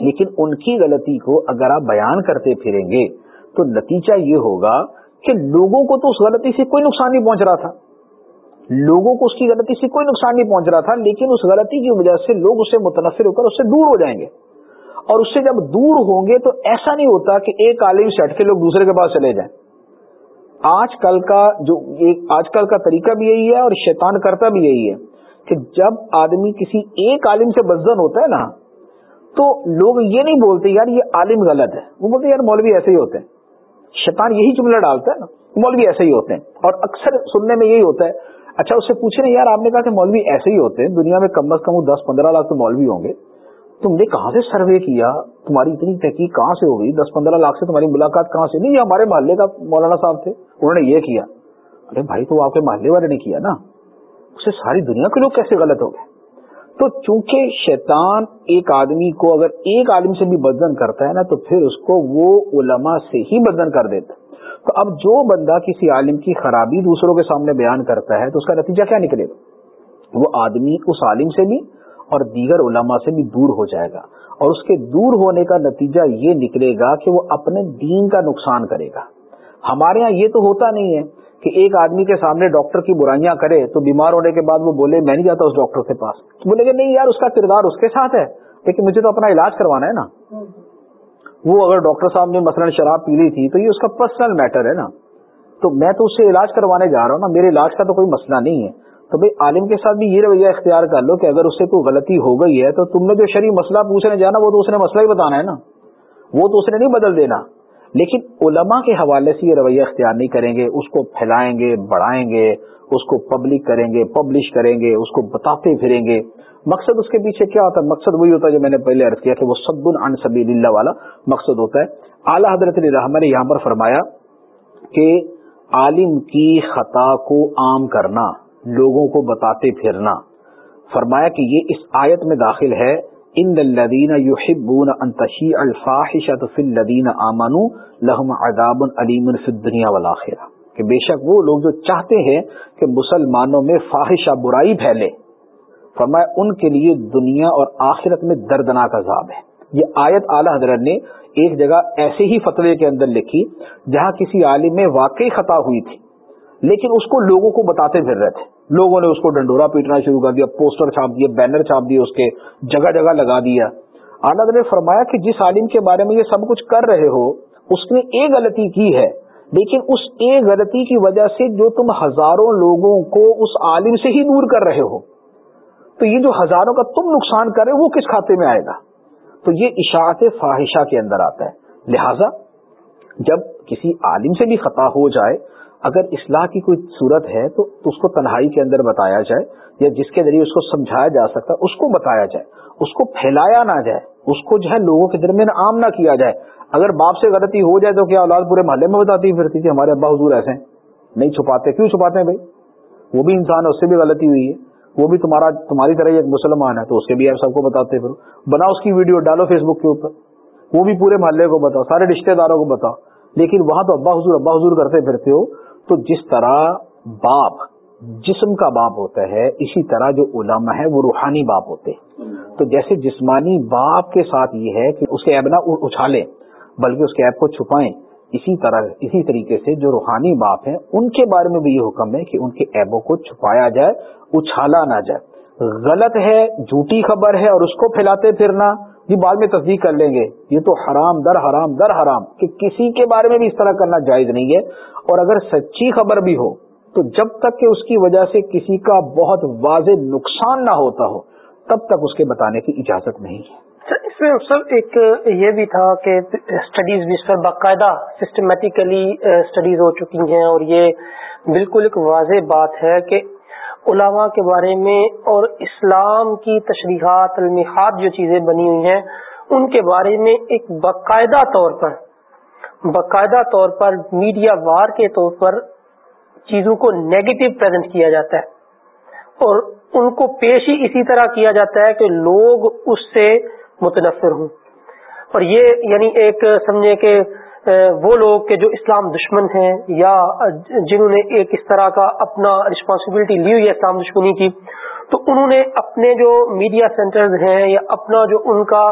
لیکن ان کی غلطی کو اگر آپ بیان کرتے پھریں گے، تو نتیجہ یہ ہوگا کہ لوگوں کو تو اس غلطی سے کوئی نقصان نہیں پہنچ رہا تھا۔ لوگوں کو اس کی غلطی سے کوئی نقصان نہیں پہنچ رہا تھا، لیکن اس غلطی کی وجہ سے لوگ اس سے متنفر ہو کر اس سے دور ہو جائیں گے۔ اور اس سے جب دور ہوں گے تو ایسا نہیں ہوتا کہ ایک عالم سے ہٹ کے لوگ دوسرے کے پاس چلے جائیں۔ آج کل کا جو آج کل کا طریقہ بھی یہی ہے اور شیطان کرتا بھی یہی ہے کہ جب آدمی کسی ایک عالم سے بزن ہوتا ہے نا تو لوگ یہ نہیں بولتے یار یہ عالم غلط ہے۔ وہ بولتے یار مولوی ایسے ہی ہوتے ہیں۔ شیطان یہی جملہ ڈالتا ہے نا۔ مولوی ایسے ہی ہوتے ہیں۔ اور اکثر سننے میں یہی ہوتا ہے۔ اچھا اس سے پوچھ رہے یار، آپ نے کہا کہ مولوی ایسے ہی ہوتے ہیں۔ دنیا میں کم از کم دس، پندرہ لاکھ تو مولوی ہوں گے۔ تم نے کہاں سے سروے کیا؟ تمہاری اتنی تحقیق کہاں سے ہوگی دس، پندرہ لاکھ سے تمہاری ملاقات کہاں سے؟ نہیں، یہ ہمارے محلے کا مولانا صاحب تھے۔ انہوں نے یہ کیا۔ ارے بھائی، تو آپ کے محلے والے نے کیا نا؟ اسے ساری دنیا کے لوگ کیسے غلط ہو گئے؟ تو چونکہ شیطان ایک آدمی کو اگر ایک عالم سے بھی بدن کرتا ہے نا، تو پھر اس کو وہ علماء سے ہی بدن کر دیتا تو اب جو بندہ کسی عالم کی خرابی دوسروں کے سامنے بیان کرتا ہے، تو اس کا نتیجہ کیا نکلے گا؟ وہ آدمی اس عالم سے بھی اور دیگر علماء سے بھی دور ہو جائے گا۔ اور اس کے دور ہونے کا نتیجہ یہ نکلے گا کہ وہ اپنے دین کا نقصان کرے گا۔ ہمارے ہاں یہ تو ہوتا نہیں ہے۔ کہ ایک آدمی کے سامنے ڈاکٹر کی برائیاں کرے تو بیمار ہونے کے بعد وہ بولے، میں نہیں جاتا اس ڈاکٹر کے پاس۔ بولے گا نہیں یار، اس کا کردار اس کے ساتھ ہے، لیکن مجھے تو اپنا علاج کروانا ہے نا۔ وہ اگر ڈاکٹر صاحب نے مثلاً شراب پی لی تھی تو یہ اس کا پرسنل میٹر ہے نا۔ تو میں تو اس سے علاج کروانے جا رہا ہوں نا، میرے علاج کا تو کوئی مسئلہ نہیں ہے۔ تو بھائی عالم کے ساتھ بھی یہ رویہ اختیار کر لو کہ اگر اس سے کوئی غلطی ہو گئی ہے تو تم نے جو شریف مسئلہ پوچھنے جانا وہ تو اس نے مسئلہ ہی بتانا ہے نا۔ وہ تو اس نے نہیں بدل دینا۔ لیکن علماء کے حوالے سے یہ رویہ اختیار نہیں کریں گے، اس کو پھیلائیں گے، بڑھائیں گے، اس کو پبلک کریں گے پبلش کریں گے، اس کو بتاتے پھریں گے۔ مقصد اس کے پیچھے کیا ہوتا ہے؟ مقصد وہی ہوتا ہے جو میں نے پہلے عرض کیا کہ وہ سب عن سبیل اللہ والا مقصد ہوتا ہے۔ اعلیٰ حضرت رحمٰ نے یہاں پر فرمایا کہ عالم کی خطا کو عام کرنا، لوگوں کو بتاتے پھرنا۔ فرمایا کہ یہ اس آیت میں داخل ہے ان الذين يحبون ان تشيع الفاحشه في الذين امنوا لهم عذاب اليم في الدنيا والاخره کہ بے شک وہ لوگ جو چاہتے ہیں کہ مسلمانوں میں فاحشہ برائی پھیلے، فرمایا ان کے لیے دنیا اور آخرت میں دردناک عذاب ہے۔ یہ آیت اعلی حضرت نے ایک جگہ ایسے ہی فتوے کے اندر لکھی جہاں کسی عالم میں واقعی خطا ہوئی تھی۔ لیکن اس کو لوگوں کو بتاتے پھر رہے تھے لوگوں نے اس کو ڈنڈورا پیٹنا شروع کر دیا، پوسٹر چھاپ دیے، بینر چھاپ دیے، اس کے جگہ جگہ لگا دیا۔ آنند نے فرمایا کہ جس عالم کے بارے میں یہ سب کچھ کر رہے ہو، اس نے ایک غلطی کی ہے۔ لیکن اس ایک غلطی کی وجہ سے جو تم ہزاروں لوگوں کو اس عالم سے ہی دور کر رہے ہو، تو یہ جو ہزاروں کا تم نقصان کر رہے وہ کس کھاتے میں آئے گا؟ تو یہ اشاعت فاحشہ کے اندر آتا ہے۔ لہذا جب کسی عالم سے بھی خطا ہو جائے اگر اصلاح کی کوئی صورت ہے تو اس کو تنہائی کے اندر بتایا جائے یا جس کے ذریعے اس کو سمجھایا جا سکتا ہے، اس کو بتایا جائے، اس کو پھیلایا نہ جائے، اس کو جو ہے لوگوں کے درمیان عام نہ کیا جائے۔ اگر باپ سے غلطی ہو جائے تو کیا اولاد پورے محلے میں بتاتی پھرتی تھی، ہمارے ابا حضور ایسے ہیں۔ نہیں چھپاتے، کیوں چھپاتے ہیں بھائی؟ وہ بھی انسان ہے، اس سے بھی غلطی ہوئی ہے۔ وہ بھی تمہارا، تمہاری طرح ایک مسلمان ہے، تو اس کے بھی آپ سب کو بتاتے پھر بناؤ اس کی ویڈیو، ڈالو فیس بک کے اوپر۔ وہ بھی پورے محلے کو بتاؤ، سارے رشتے داروں کو بتاؤ۔ لیکن وہاں تو ابا حضور ابا حضور کرتے پھرتے ہو۔ تو جس طرح باپ، جسم کا باپ ہوتا ہے، اسی طرح جو علماء ہے وہ روحانی باپ ہوتے ہیں۔ تو جیسے جسمانی باپ کے ساتھ یہ ہے کہ اس کے ایب نہ اچھالیں، بلکہ اس کے ایب کو چھپائیں۔ اسی طرح، اسی طریقے سے جو روحانی باپ ہیں، ان کے بارے میں بھی یہ حکم ہے کہ ان کے ایبوں کو چھپایا جائے، اچھالا نہ جائے۔ غلط ہے، جھوٹی خبر ہے اور اس کو پھیلاتے پھرنا۔ یہ بعد میں تصدیق کر لیں گے۔ یہ تو حرام، در حرام در حرام۔ کہ کسی کے بارے میں بھی اس طرح کرنا جائز نہیں ہے۔ اور اگر سچی خبر بھی ہو، تو جب تک کہ اس کی وجہ سے کسی کا بہت واضح نقصان نہ ہوتا ہو، تب تک اس کے بتانے کی اجازت نہیں ہے۔ سر، اس میں سر ایک یہ بھی تھا کہ اسٹڈیز بھی اس پر باقاعدہ سسٹمیٹیکلی اسٹڈیز uh, ہو چکی ہیں۔ اور یہ بالکل ایک واضح بات ہے کہ علماء کے بارے میں اور اسلام کی تشریحات المحات جو چیزیں بنی ہوئی ہیں، ان کے بارے میں ایک باقاعدہ طور پر، باقاعدہ طور پر میڈیا وار کے طور پر چیزوں کو نیگیٹو پریزنٹ کیا جاتا ہے اور ان کو پیش ہی اسی طرح کیا جاتا ہے کہ لوگ اس سے متنفر ہوں۔ اور یہ یعنی ایک سمجھے کہ وہ لوگ کہ جو اسلام دشمن ہیں یا جنہوں نے ایک اس طرح کا اپنا رسپانسبلٹی لی ہوئی ہے اسلام دشمنی کی، تو انہوں نے اپنے جو میڈیا سینٹرز ہیں یا اپنا جو ان کا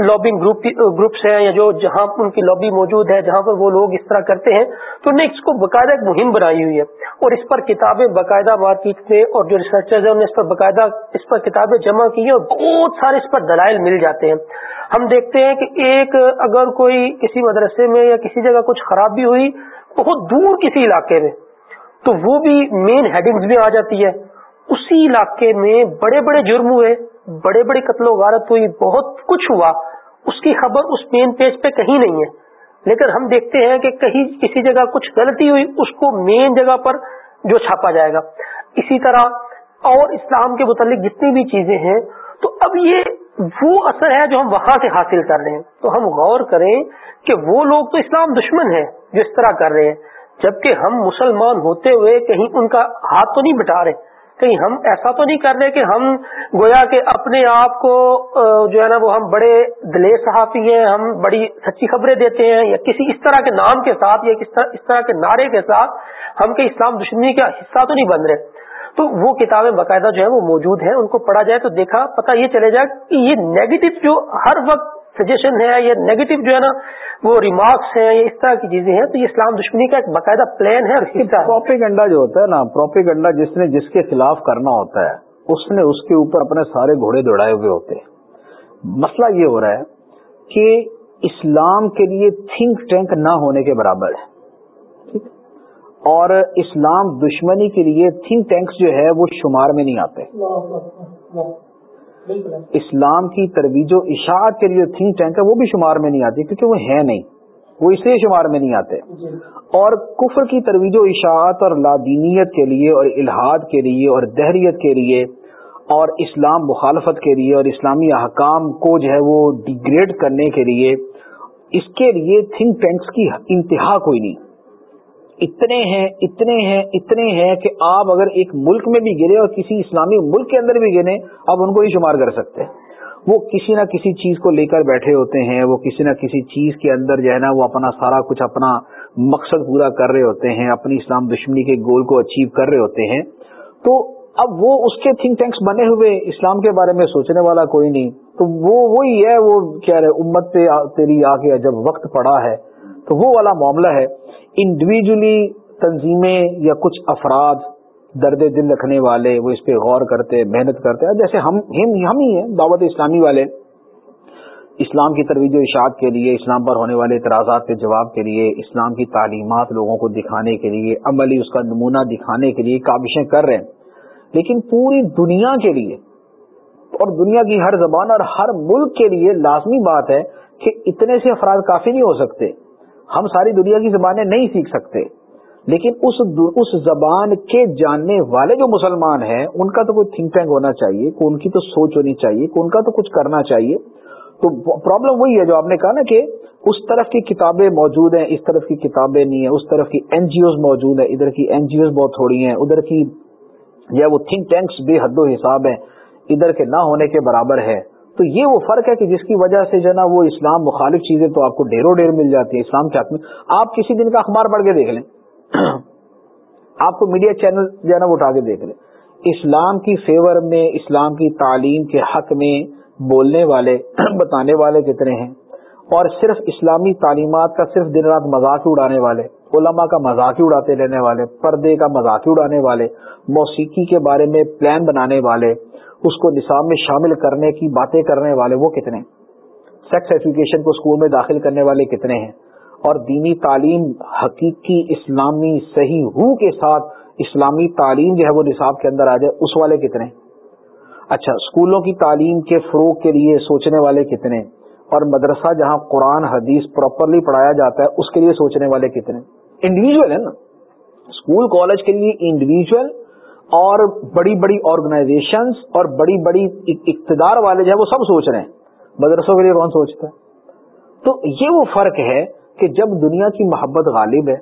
لابنگ گروپ گروپس ہیں یا جو جہاں ان کی لابی موجود ہے، جہاں پر وہ لوگ اس طرح کرتے ہیں، تو انہوں نے اس کو باقاعدہ ایک مہم بنائی ہوئی ہے اور اس پر کتابیں باقاعدہ مارکیٹ میں اور جو ریسرچرز ہیں انہوں نے اس پر باقاعدہ اس پر کتابیں جمع کی ہیں اور بہت سارے اس پر دلائل مل جاتے ہیں۔ ہم دیکھتے ہیں کہ ایک اگر کوئی کسی مدرسے میں یا کسی جگہ کچھ خرابی ہوئی، بہت دور کسی علاقے میں، تو وہ بھی مین ہیڈنگز میں آ جاتی ہے۔ اسی علاقے میں بڑے بڑے جرم ہوئے، بڑے بڑے قتل و غارت ہوئی، بہت کچھ ہوا۔ اس کی خبر اس مین پیج پہ کہیں نہیں ہے۔ لیکن ہم دیکھتے ہیں کہ کہیں کسی جگہ کچھ غلطی ہوئی، اس کو مین جگہ پر جو چھاپا جائے گا۔ اسی طرح اور اسلام کے متعلق جتنی بھی چیزیں ہیں، تو اب یہ وہ اثر ہے جو ہم وہاں سے حاصل کر رہے ہیں۔ تو ہم غور کریں کہ وہ لوگ تو اسلام دشمن ہیں جو اس طرح کر رہے ہیں۔ جبکہ ہم مسلمان ہوتے ہوئے کہیں ان کا ہاتھ تو نہیں بٹا رہے۔ کہیں ہم ایسا تو نہیں کر رہے کہ ہم گویا کہ اپنے آپ کو جو ہے نا، وہ ہم بڑے دلیر صحافی ہیں، ہم بڑی سچی خبریں دیتے ہیں یا کسی اس طرح کے نام کے ساتھ یا اس طرح کے نعرے کے ساتھ ہم کہ اسلام دشمنی کا حصہ تو نہیں بن رہے۔ تو وہ کتابیں باقاعدہ جو ہے وہ موجود ہیں، ان کو پڑھا جائے تو دیکھا پتا یہ چلے جائے کہ یہ نیگیٹو جو ہر وقت سجیشن ہے یا نیگیٹو جو ہے نا، وہ ریمارکس ہیں یا اس طرح کی چیزیں ہیں۔ تو یہ اسلام دشمنی کا ایک باقاعدہ پلان ہے پروپی گنڈا جو ہوتا ہے نا پروپی گنڈا جس نے جس کے خلاف کرنا ہوتا ہے، اس نے اس کے اوپر اپنے سارے گھوڑے دوڑائے ہوئے ہوتے ہیں۔ مسئلہ یہ ہو رہا ہے کہ اسلام کے لیے تھنک ٹینک نہ ہونے کے برابر ہے۔ اور اسلام دشمنی کے لیے تھنک ٹینکس جو ہے وہ شمار میں نہیں آتے۔ اسلام کی ترویج و اشاعت کے لیے تھنک ٹینک ہے وہ بھی شمار میں نہیں آتی کیونکہ وہ ہے نہیں۔ وہ اس لیے شمار میں نہیں آتے۔ جی۔ اور کفر کی ترویج و اشاعت اور لادینیت کے لیے اور الحاد کے لیے اور دہریت کے لیے اور اسلام مخالفت کے لیے اور اسلامی احکام کو جو ہے وہ ڈیگریڈ کرنے کے لیے اس کے لیے تھنک ٹینکس کی انتہا کوئی نہیں۔ اتنے ہیں اتنے ہیں اتنے ہیں کہ آپ اگر ایک ملک میں بھی گرے اور کسی اسلامی ملک کے اندر بھی گرے، آپ ان کو ہی شمار کر سکتے وہ کسی نہ کسی چیز کو لے کر بیٹھے ہوتے ہیں، وہ کسی نہ کسی چیز کے اندر جو ہے نا، وہ اپنا سارا کچھ اپنا مقصد پورا کر رہے ہوتے ہیں، اپنی اسلام دشمنی کے گول کو اچیو کر رہے ہوتے ہیں۔ تو اب وہ اس کے تھنک ٹینکس بنے ہوئے، اسلام کے بارے میں سوچنے والا کوئی نہیں۔ تو وہ وہی ہے، وہ کیا رہے، امت پہ تیری آ کے جب وقت پڑا ہے تو وہ والا معاملہ ہے انڈیویجلی تنظیمیں یا کچھ افراد درد دل رکھنے والے، وہ اس پہ غور کرتے، محنت کرتے۔ ہیں جیسے ہم ہم ہی ہیں، دعوت اسلامی والے۔ اسلام کی ترویج و اشاعت کے لیے، اسلام پر ہونے والے اعتراضات کے جواب کے لیے، اسلام کی تعلیمات لوگوں کو دکھانے کے لیے، عملی اس کا نمونہ دکھانے کے لیے کابشیں کر رہے ہیں۔ لیکن پوری دنیا کے لیے، اور دنیا کی ہر زبان اور ہر ملک کے لیے لازمی بات ہے کہ اتنے سے افراد کافی نہیں ہو سکتے۔ ہم ساری دنیا کی زبانیں نہیں سیکھ سکتے۔ لیکن اس اس زبان کے جاننے والے جو مسلمان ہیں، ان کا تو کوئی تھنک ٹینک ہونا چاہیے کہ ان کی تو سوچ ہونی چاہیے کہ ان کا تو کچھ کرنا چاہیے۔ تو پرابلم وہی ہے جو آپ نے کہا نا کہ اس طرف کی کتابیں موجود ہیں، اس طرف کی کتابیں نہیں ہیں، اس طرف کی این جی اوز موجود ہیں، ادھر کی این جی اوز بہت تھوڑی ہیں، ادھر کی یا وہ تھنک ٹینکس بے حد و حساب ہیں، ادھر کے نہ ہونے کے برابر ہے تو یہ وہ فرق ہے کہ جس کی وجہ سے جو نا وہ اسلام مخالف چیزیں تو آپ کو ڈیروں ڈھیر مل جاتی ہیں اسلام کے حق میں۔ آپ کسی دن کا اخبار پڑھ کے دیکھ لیں۔ آپ کو میڈیا چینل جو ہے نا وہ اٹھا کے دیکھ لیں۔ اسلام کی فیور میں، اسلام کی تعلیم کے حق میں بولنے والے، بتانے والے کتنے ہیں؟ اور صرف اسلامی تعلیمات کا صرف دن رات مذاق اڑانے والے، علماء کا مذاق اڑاتے رہنے والے، پردے کا مذاق اڑانے والے، موسیقی کے بارے میں پلان بنانے والے، اس کو نصاب میں شامل کرنے کی باتیں کرنے والے وہ کتنے؟ سیکس ایجوکیشن کو اسکول میں داخل کرنے والے کتنے ہیں؟ اور دینی تعلیم حقیقی اسلامی صحیح ہو کے ساتھ اسلامی تعلیم جو ہے وہ نصاب کے اندر آ جائے، اس والے کتنے؟ اچھا اسکولوں کی تعلیم کے فروغ کے لیے سوچنے والے کتنے؟ اور مدرسہ جہاں قرآن حدیث پراپرلی پڑھایا جاتا ہے، اس کے لیے سوچنے والے کتنے انڈیویجل ہے نا۔ اسکول کالج کے لیے انڈیویجل اور بڑی بڑی آرگنائزیشن اور بڑی بڑی اقتدار والے جو ہے وہ سب سوچ رہے ہیں۔ مدرسوں کے لیے کون سوچتا ہے؟ تو یہ وہ فرق ہے کہ جب دنیا کی محبت غالب ہے،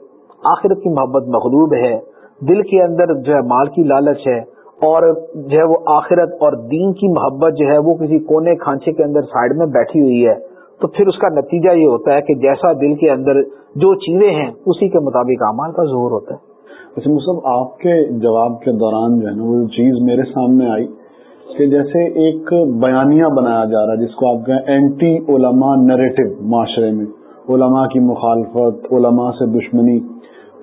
آخرت کی محبت مغلوب ہے، دل کے اندر جو ہے مال کی لالچ ہے اور جو ہے وہ آخرت اور دین کی محبت جو ہے وہ کسی کونے کھانچے کے اندر سائڈ میں بیٹھی ہوئی ہے، تو پھر اس کا نتیجہ یہ ہوتا ہے کہ جیسا دل کے اندر جو چیزیں ہیں، اسی کے مطابق اعمال کا ظہور ہوتا ہے۔ ویسے مصحف آپ کے جواب کے دوران جو ہے نا، وہ چیز میرے سامنے آئی کہ جیسے ایک بیانیہ بنایا جا رہا ہے، جس کو آپ کہیں اینٹی علماء نیریٹو معاشرے میں۔ علماء کی مخالفت، علماء سے دشمنی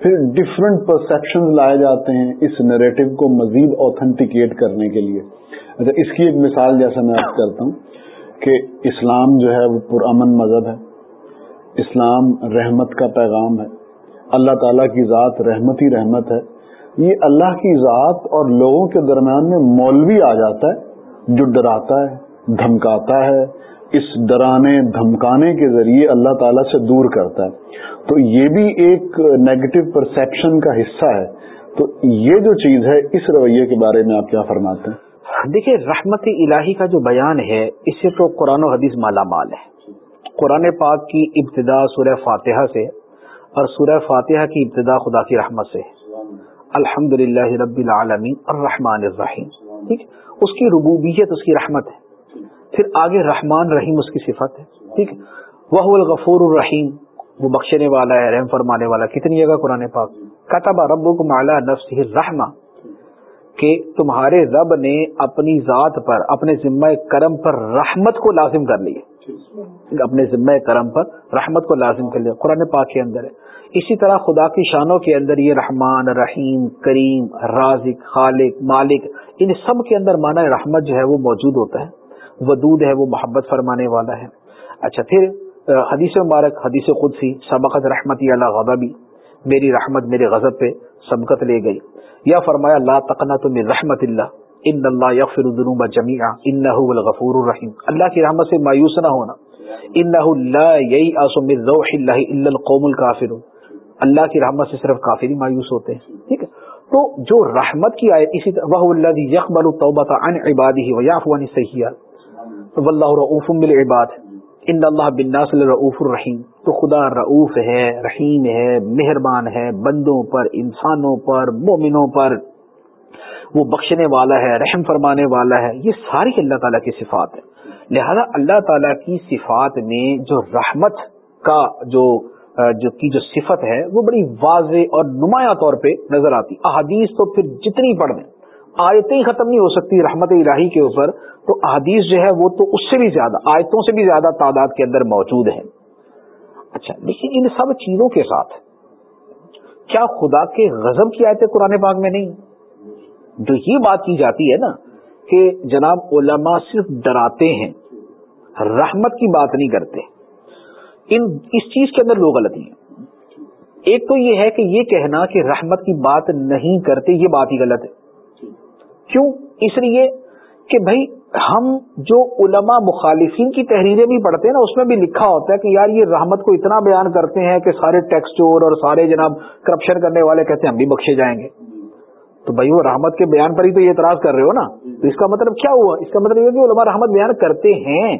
پھر ڈفرینٹ پرسپشن لائے جاتے ہیں اس نیریٹو کو مزید اوتھینٹیکیٹ کرنے کے لیے۔ اچھا اس کی ایک مثال جیسا میں آپ کرتا ہوں کہ اسلام جو ہے وہ پرامن مذہب ہے۔ اسلام رحمت کا پیغام ہے۔ اللہ تعالیٰ کی ذات رحمت ہی رحمت ہے۔ یہ اللہ کی ذات اور لوگوں کے درمیان میں مولوی آ جاتا ہے، جو ڈراتا ہے، دھمکاتا ہے۔ اس ڈرانے، دھمکانے کے ذریعے اللہ تعالیٰ سے دور کرتا ہے۔ تو یہ بھی ایک نیگیٹو پرسپشن کا حصہ ہے۔ تو یہ جو چیز ہے، اس رویے کے بارے میں آپ کیا فرماتے ہیں؟ دیکھیے، رحمت الہی کا جو بیان ہے، اس سے تو قرآن و حدیث مالا مال ہے۔ قرآن پاک کی ابتدا سورہ فاتحہ سے اور سورہ فاتحہ کی ابتدا خدا کی رحمت سے۔ الحمد للہ رب العالمین الرحمن الرحیم۔ ٹھیک اس کی ربوبیت، اس کی رحمت ہے۔ پھر آگے رحمان رحیم اس کی صفت ہے۔ ٹھیک وہ الغفور الرحیم۔ وہ بخشنے والا ہے، رحم فرمانے والا کتنی جگہ قرآن پاک۔ کتبا رب کو مالا نفس رحما کہ تمہارے رب نے اپنی ذات پر، اپنے ذمہ کرم پر رحمت کو لازم کر لی اپنے ذمہ کرم پر رحمت کو لازم کر لیا۔ قرآن پاک کے اندر ہے۔ اسی طرح خدا کی شانوں کے اندر یہ رحمان، رحیم، کریم، رازق، خالق، مالک، ان سب کے اندر مانا رحمت جو ہے وہ موجود ہوتا ہے۔ ودود ہے، وہ محبت فرمانے والا ہے۔ اچھا پھر حدیث مبارک، حدیث خود سی سبقت رحمتی اللہ غضبی، میری رحمت میرے غضب پہ سبقت لے گئی۔ یا فرمایا، لا تقنا تو رحمت اللہ، ان اللہ یغفر الذنوب جميعا انه هو الغفور الرحیم۔ اللہ کی رحمت سے مایوس نہ ہونا۔ انه لا ييأس من روح الله الا القوم الكافرون اللہ کی رحمت سے صرف کافر ہی مایوس ہوتے ہیں۔ ٹھیک ہے؟ تو جو رحمت کی آیت، اسی طرح وہ الذي يقبل التوبه عن عباده ويعفو عن السيئات۔ والله رؤوف بالعباد۔ ان اللہ بناس رعف الرحیم، تو خدا رعوف ہے، رحیم ہے، مہربان ہے، بندوں پر، انسانوں پر، مومنوں پر۔ وہ بخشنے والا ہے، رحم فرمانے والا ہے، یہ ساری اللہ تعالیٰ کی صفات ہے لہذا اللہ تعالیٰ کی صفات میں جو رحمت کا جو جو کی جو صفت ہے، وہ بڑی واضح اور نمایاں طور پہ نظر آتی۔ احادیث تو پھر جتنی پڑھ دیں آیتیں ہی ختم نہیں ہو سکتی رحمت الہی کے اوپر، تو احادیث جو ہے وہ تو اس سے بھی زیادہ، آیتوں سے بھی زیادہ تعداد کے اندر موجود ہے اچھا لیکن ان سب چیزوں کے ساتھ، کیا خدا کے غزب کی آیتیں قرآن پاک میں نہیں؟ جو یہ بات کی جاتی ہے نا کہ جناب علماء صرف ڈراتے ہیں، رحمت کی بات نہیں کرتے۔ ان، اس چیز کے اندر لوگ غلطی ہیں۔ ایک تو یہ ہے کہ یہ کہنا کہ رحمت کی بات نہیں کرتے، یہ بات ہی غلط ہے۔ کیوں؟ اس لیے کہ بھائی، ہم جو علماء مخالفین کی تحریریں بھی پڑھتے ہیں نا، اس میں بھی لکھا ہوتا ہے کہ یار یہ رحمت کو اتنا بیان کرتے ہیں کہ سارے ٹیکس چور اور سارے جناب کرپشن کرنے والے کہتے ہیں ہم بھی بخشے جائیں گے۔ تو بھائی، وہ رحمت کے بیان پر ہی تو یہ اعتراض کر رہے ہو نا۔ تو اس کا مطلب کیا ہوا؟ اس کا مطلب یہ کہ علماء رحمت بیان کرتے ہیں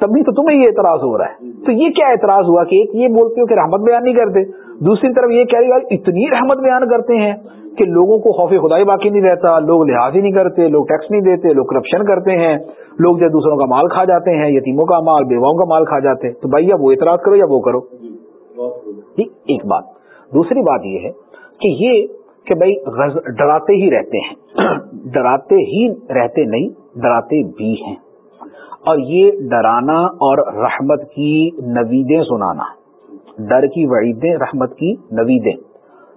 تبھی تو تمہیں یہ اعتراض ہو رہا ہے۔ تو یہ کیا اعتراض ہوا کہ ایک یہ بولتے ہو کہ رحمت بیان نہیں کرتے، دوسری طرف یہ کہہ رہی اتنی رحمت بیان کرتے ہیں۔ کہ لوگوں کو خوف خدائی باقی نہیں رہتا لوگ لحاظ ہی نہیں کرتے لوگ ٹیکس نہیں دیتے لوگ کرپشن کرتے ہیں لوگ جو دوسروں کا مال کھا جاتے ہیں یتیموں کا مال بیواؤں کا مال کھا جاتے ہیں۔ تو بھائی یا وہ اعتراض کرو یا وہ کرو؟ ایک بات۔ دوسری بات یہ ہے کہ یہ کہ بھائی ڈراتے ہی رہتے ہیں۔ ڈراتے ہی رہتے نہیں ڈراتے بھی ہیں۔ اور یہ ڈرانا اور رحمت کی نویدیں سنانا۔ ڈر کی وعیدیں رحمت کی نویدیں۔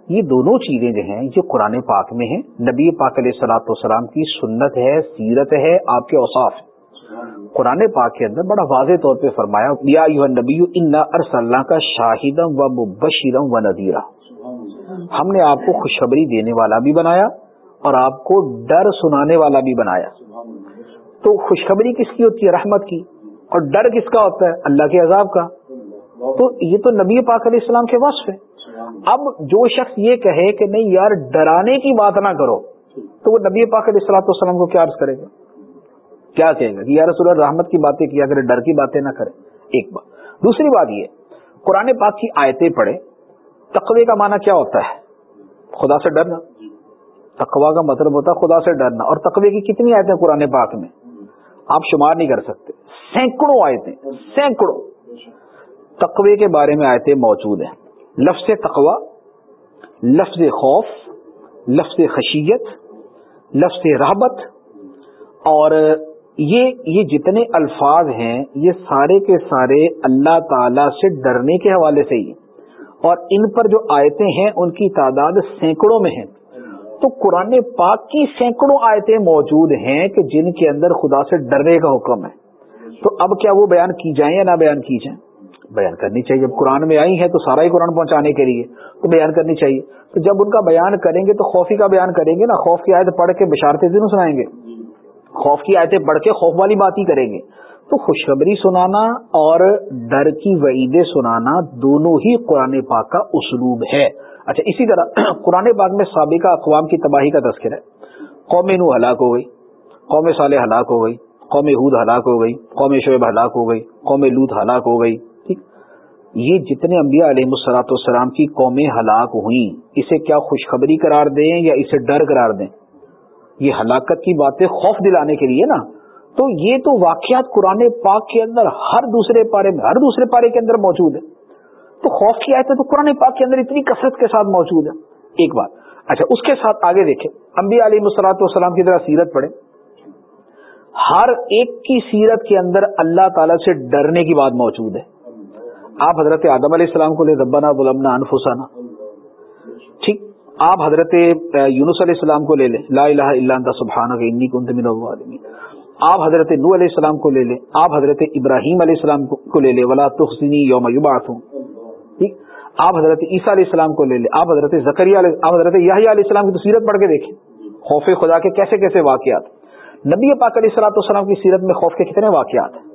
یہ دونوں چیزیں جو ہیں، یہ قرآن پاک میں ہیں۔ نبی پاک علیہ سلاۃ والسلام کی سنت ہے، سیرت ہے آپ کے اوصاف۔ قرآن پاک کے اندر بڑا واضح طور پہ فرمایا، یا نبی ارس کا شاہدم و مبشرم و ندیرہ ہم نے آپ کو خوشخبری دینے والا بھی بنایا اور آپ کو ڈر سنانے والا بھی بنایا۔ تو خوشخبری کس کی ہوتی ہے؟ رحمت کی۔ اور ڈر کس کا ہوتا ہے؟ اللہ کے عذاب کا۔ تو یہ تو نبی پاک علیہ السلام کے وصف ہے اب جو شخص یہ کہے کہ نہیں یار ڈرانے کی بات نہ کرو، تو وہ نبی پاک علیہ السلاۃ والسلام کو کیا عرض کرے گا؟ کیا کہے گا کہ یار رسول رحمت کی باتیں کیا کرے، ڈر کی باتیں نہ کرے؟ ایک بات۔ دوسری بات یہ، قرآن پاک کی آیتیں پڑھے تقوی کا معنی کیا ہوتا ہے؟ خدا سے ڈرنا۔ تقوا کا مطلب ہوتا ہے خدا سے ڈرنا، اور تقوی کی کتنی آیتیں قرآن پاک میں؟ آپ شمار نہیں کر سکتے۔ سینکڑوں آیتیں، سینکڑوں۔ تقوی کے بارے میں آیتیں موجود ہیں۔ لفظ تقوا لفظ خوف، لفظ خشیت، لفظ رحبت اور یہ یہ جتنے الفاظ ہیں، یہ سارے کے سارے اللہ تعالی سے ڈرنے کے حوالے سے ہی اور ان پر جو آیتیں ہیں، ان کی تعداد سینکڑوں میں ہیں۔ تو قرآن پاک کی سینکڑوں آیتیں موجود ہیں کہ جن کے اندر خدا سے ڈرنے کا حکم ہے۔ تو اب کیا وہ بیان کی جائیں یا نہ بیان کی جائیں؟ بیان کرنی چاہیے۔ جب قرآن میں آئی ہے تو سارا ہی قرآن پہنچانے کے لیے تو بیان کرنی چاہیے۔ تو جب ان کا بیان کریں گے تو خوفی کا بیان کریں گے نا۔ خوف کی آیت پڑھ کے بشارتیں ضرور سنائیں گے۔ خوف کی آیتیں پڑھ کے خوف والی بات ہی کریں گے۔ تو خوشخبری سنانا اور ڈر کی وعیدیں سنانا دونوں ہی قرآن پاک کا اسلوب ہے۔ اچھا اسی طرح قرآن پاک میں سابقہ اقوام کی تباہی کا تذکر ہے۔ قوم نو ہلاک ہو گئی، قوم صالح ہلاک ہو گئی، قوم حود ہلاک ہو گئی، قوم شعیب ہلاک ہو گئی، قوم لوت ہلاک ہو گئی۔ یہ جتنے انبیاء علیہ مسلاط والسلام کی قومیں ہلاک ہوئیں، اسے کیا خوشخبری قرار دیں یا اسے ڈر قرار دیں؟ یہ ہلاکت کی باتیں خوف دلانے کے لیے نا۔ تو یہ تو واقعات قرآن پاک کے اندر ہر دوسرے پارے میں، ہر دوسرے پارے کے اندر موجود ہے۔ تو خوف کی آئے تو قرآن پاک کے اندر اتنی کثرت کے ساتھ موجود ہے ایک بات۔ اچھا اس کے ساتھ آگے دیکھیں۔ انبیاء علیہ مسلاط والسلام کی طرح سیرت پڑھے ہر ایک کی سیرت کے اندر اللہ تعالی سے ڈرنے کی بات موجود ہے۔ آپ حضرت آدم علیہ السلام کو لے ربنا غلمنا انفسانا ٹھیک؟ آپ حضرت یونس علیہ السلام کو لے لیں۔ لا الہ الا انت سبحانک انی کنت من الظالمین۔ آپ حضرت نو علیہ السلام کو لے لیں۔ آپ حضرت ابراہیم علیہ السلام کو لے لیں۔ ولا تخزنی یوم یبعثون۔ ٹھیک؟ آپ حضرت عیسیٰ علیہ السلام کو لے لیں۔ آپ حضرت زکریہ علیہ آپ حضرت یحییٰ علیہ السلام کی سیرت پڑھ کے دیکھیں۔ خوف خدا کے کیسے کیسے واقعات۔ نبی پاک علیہ السلاۃ والسلام کی سیرت میں خوف کے کتنے واقعات ہیں۔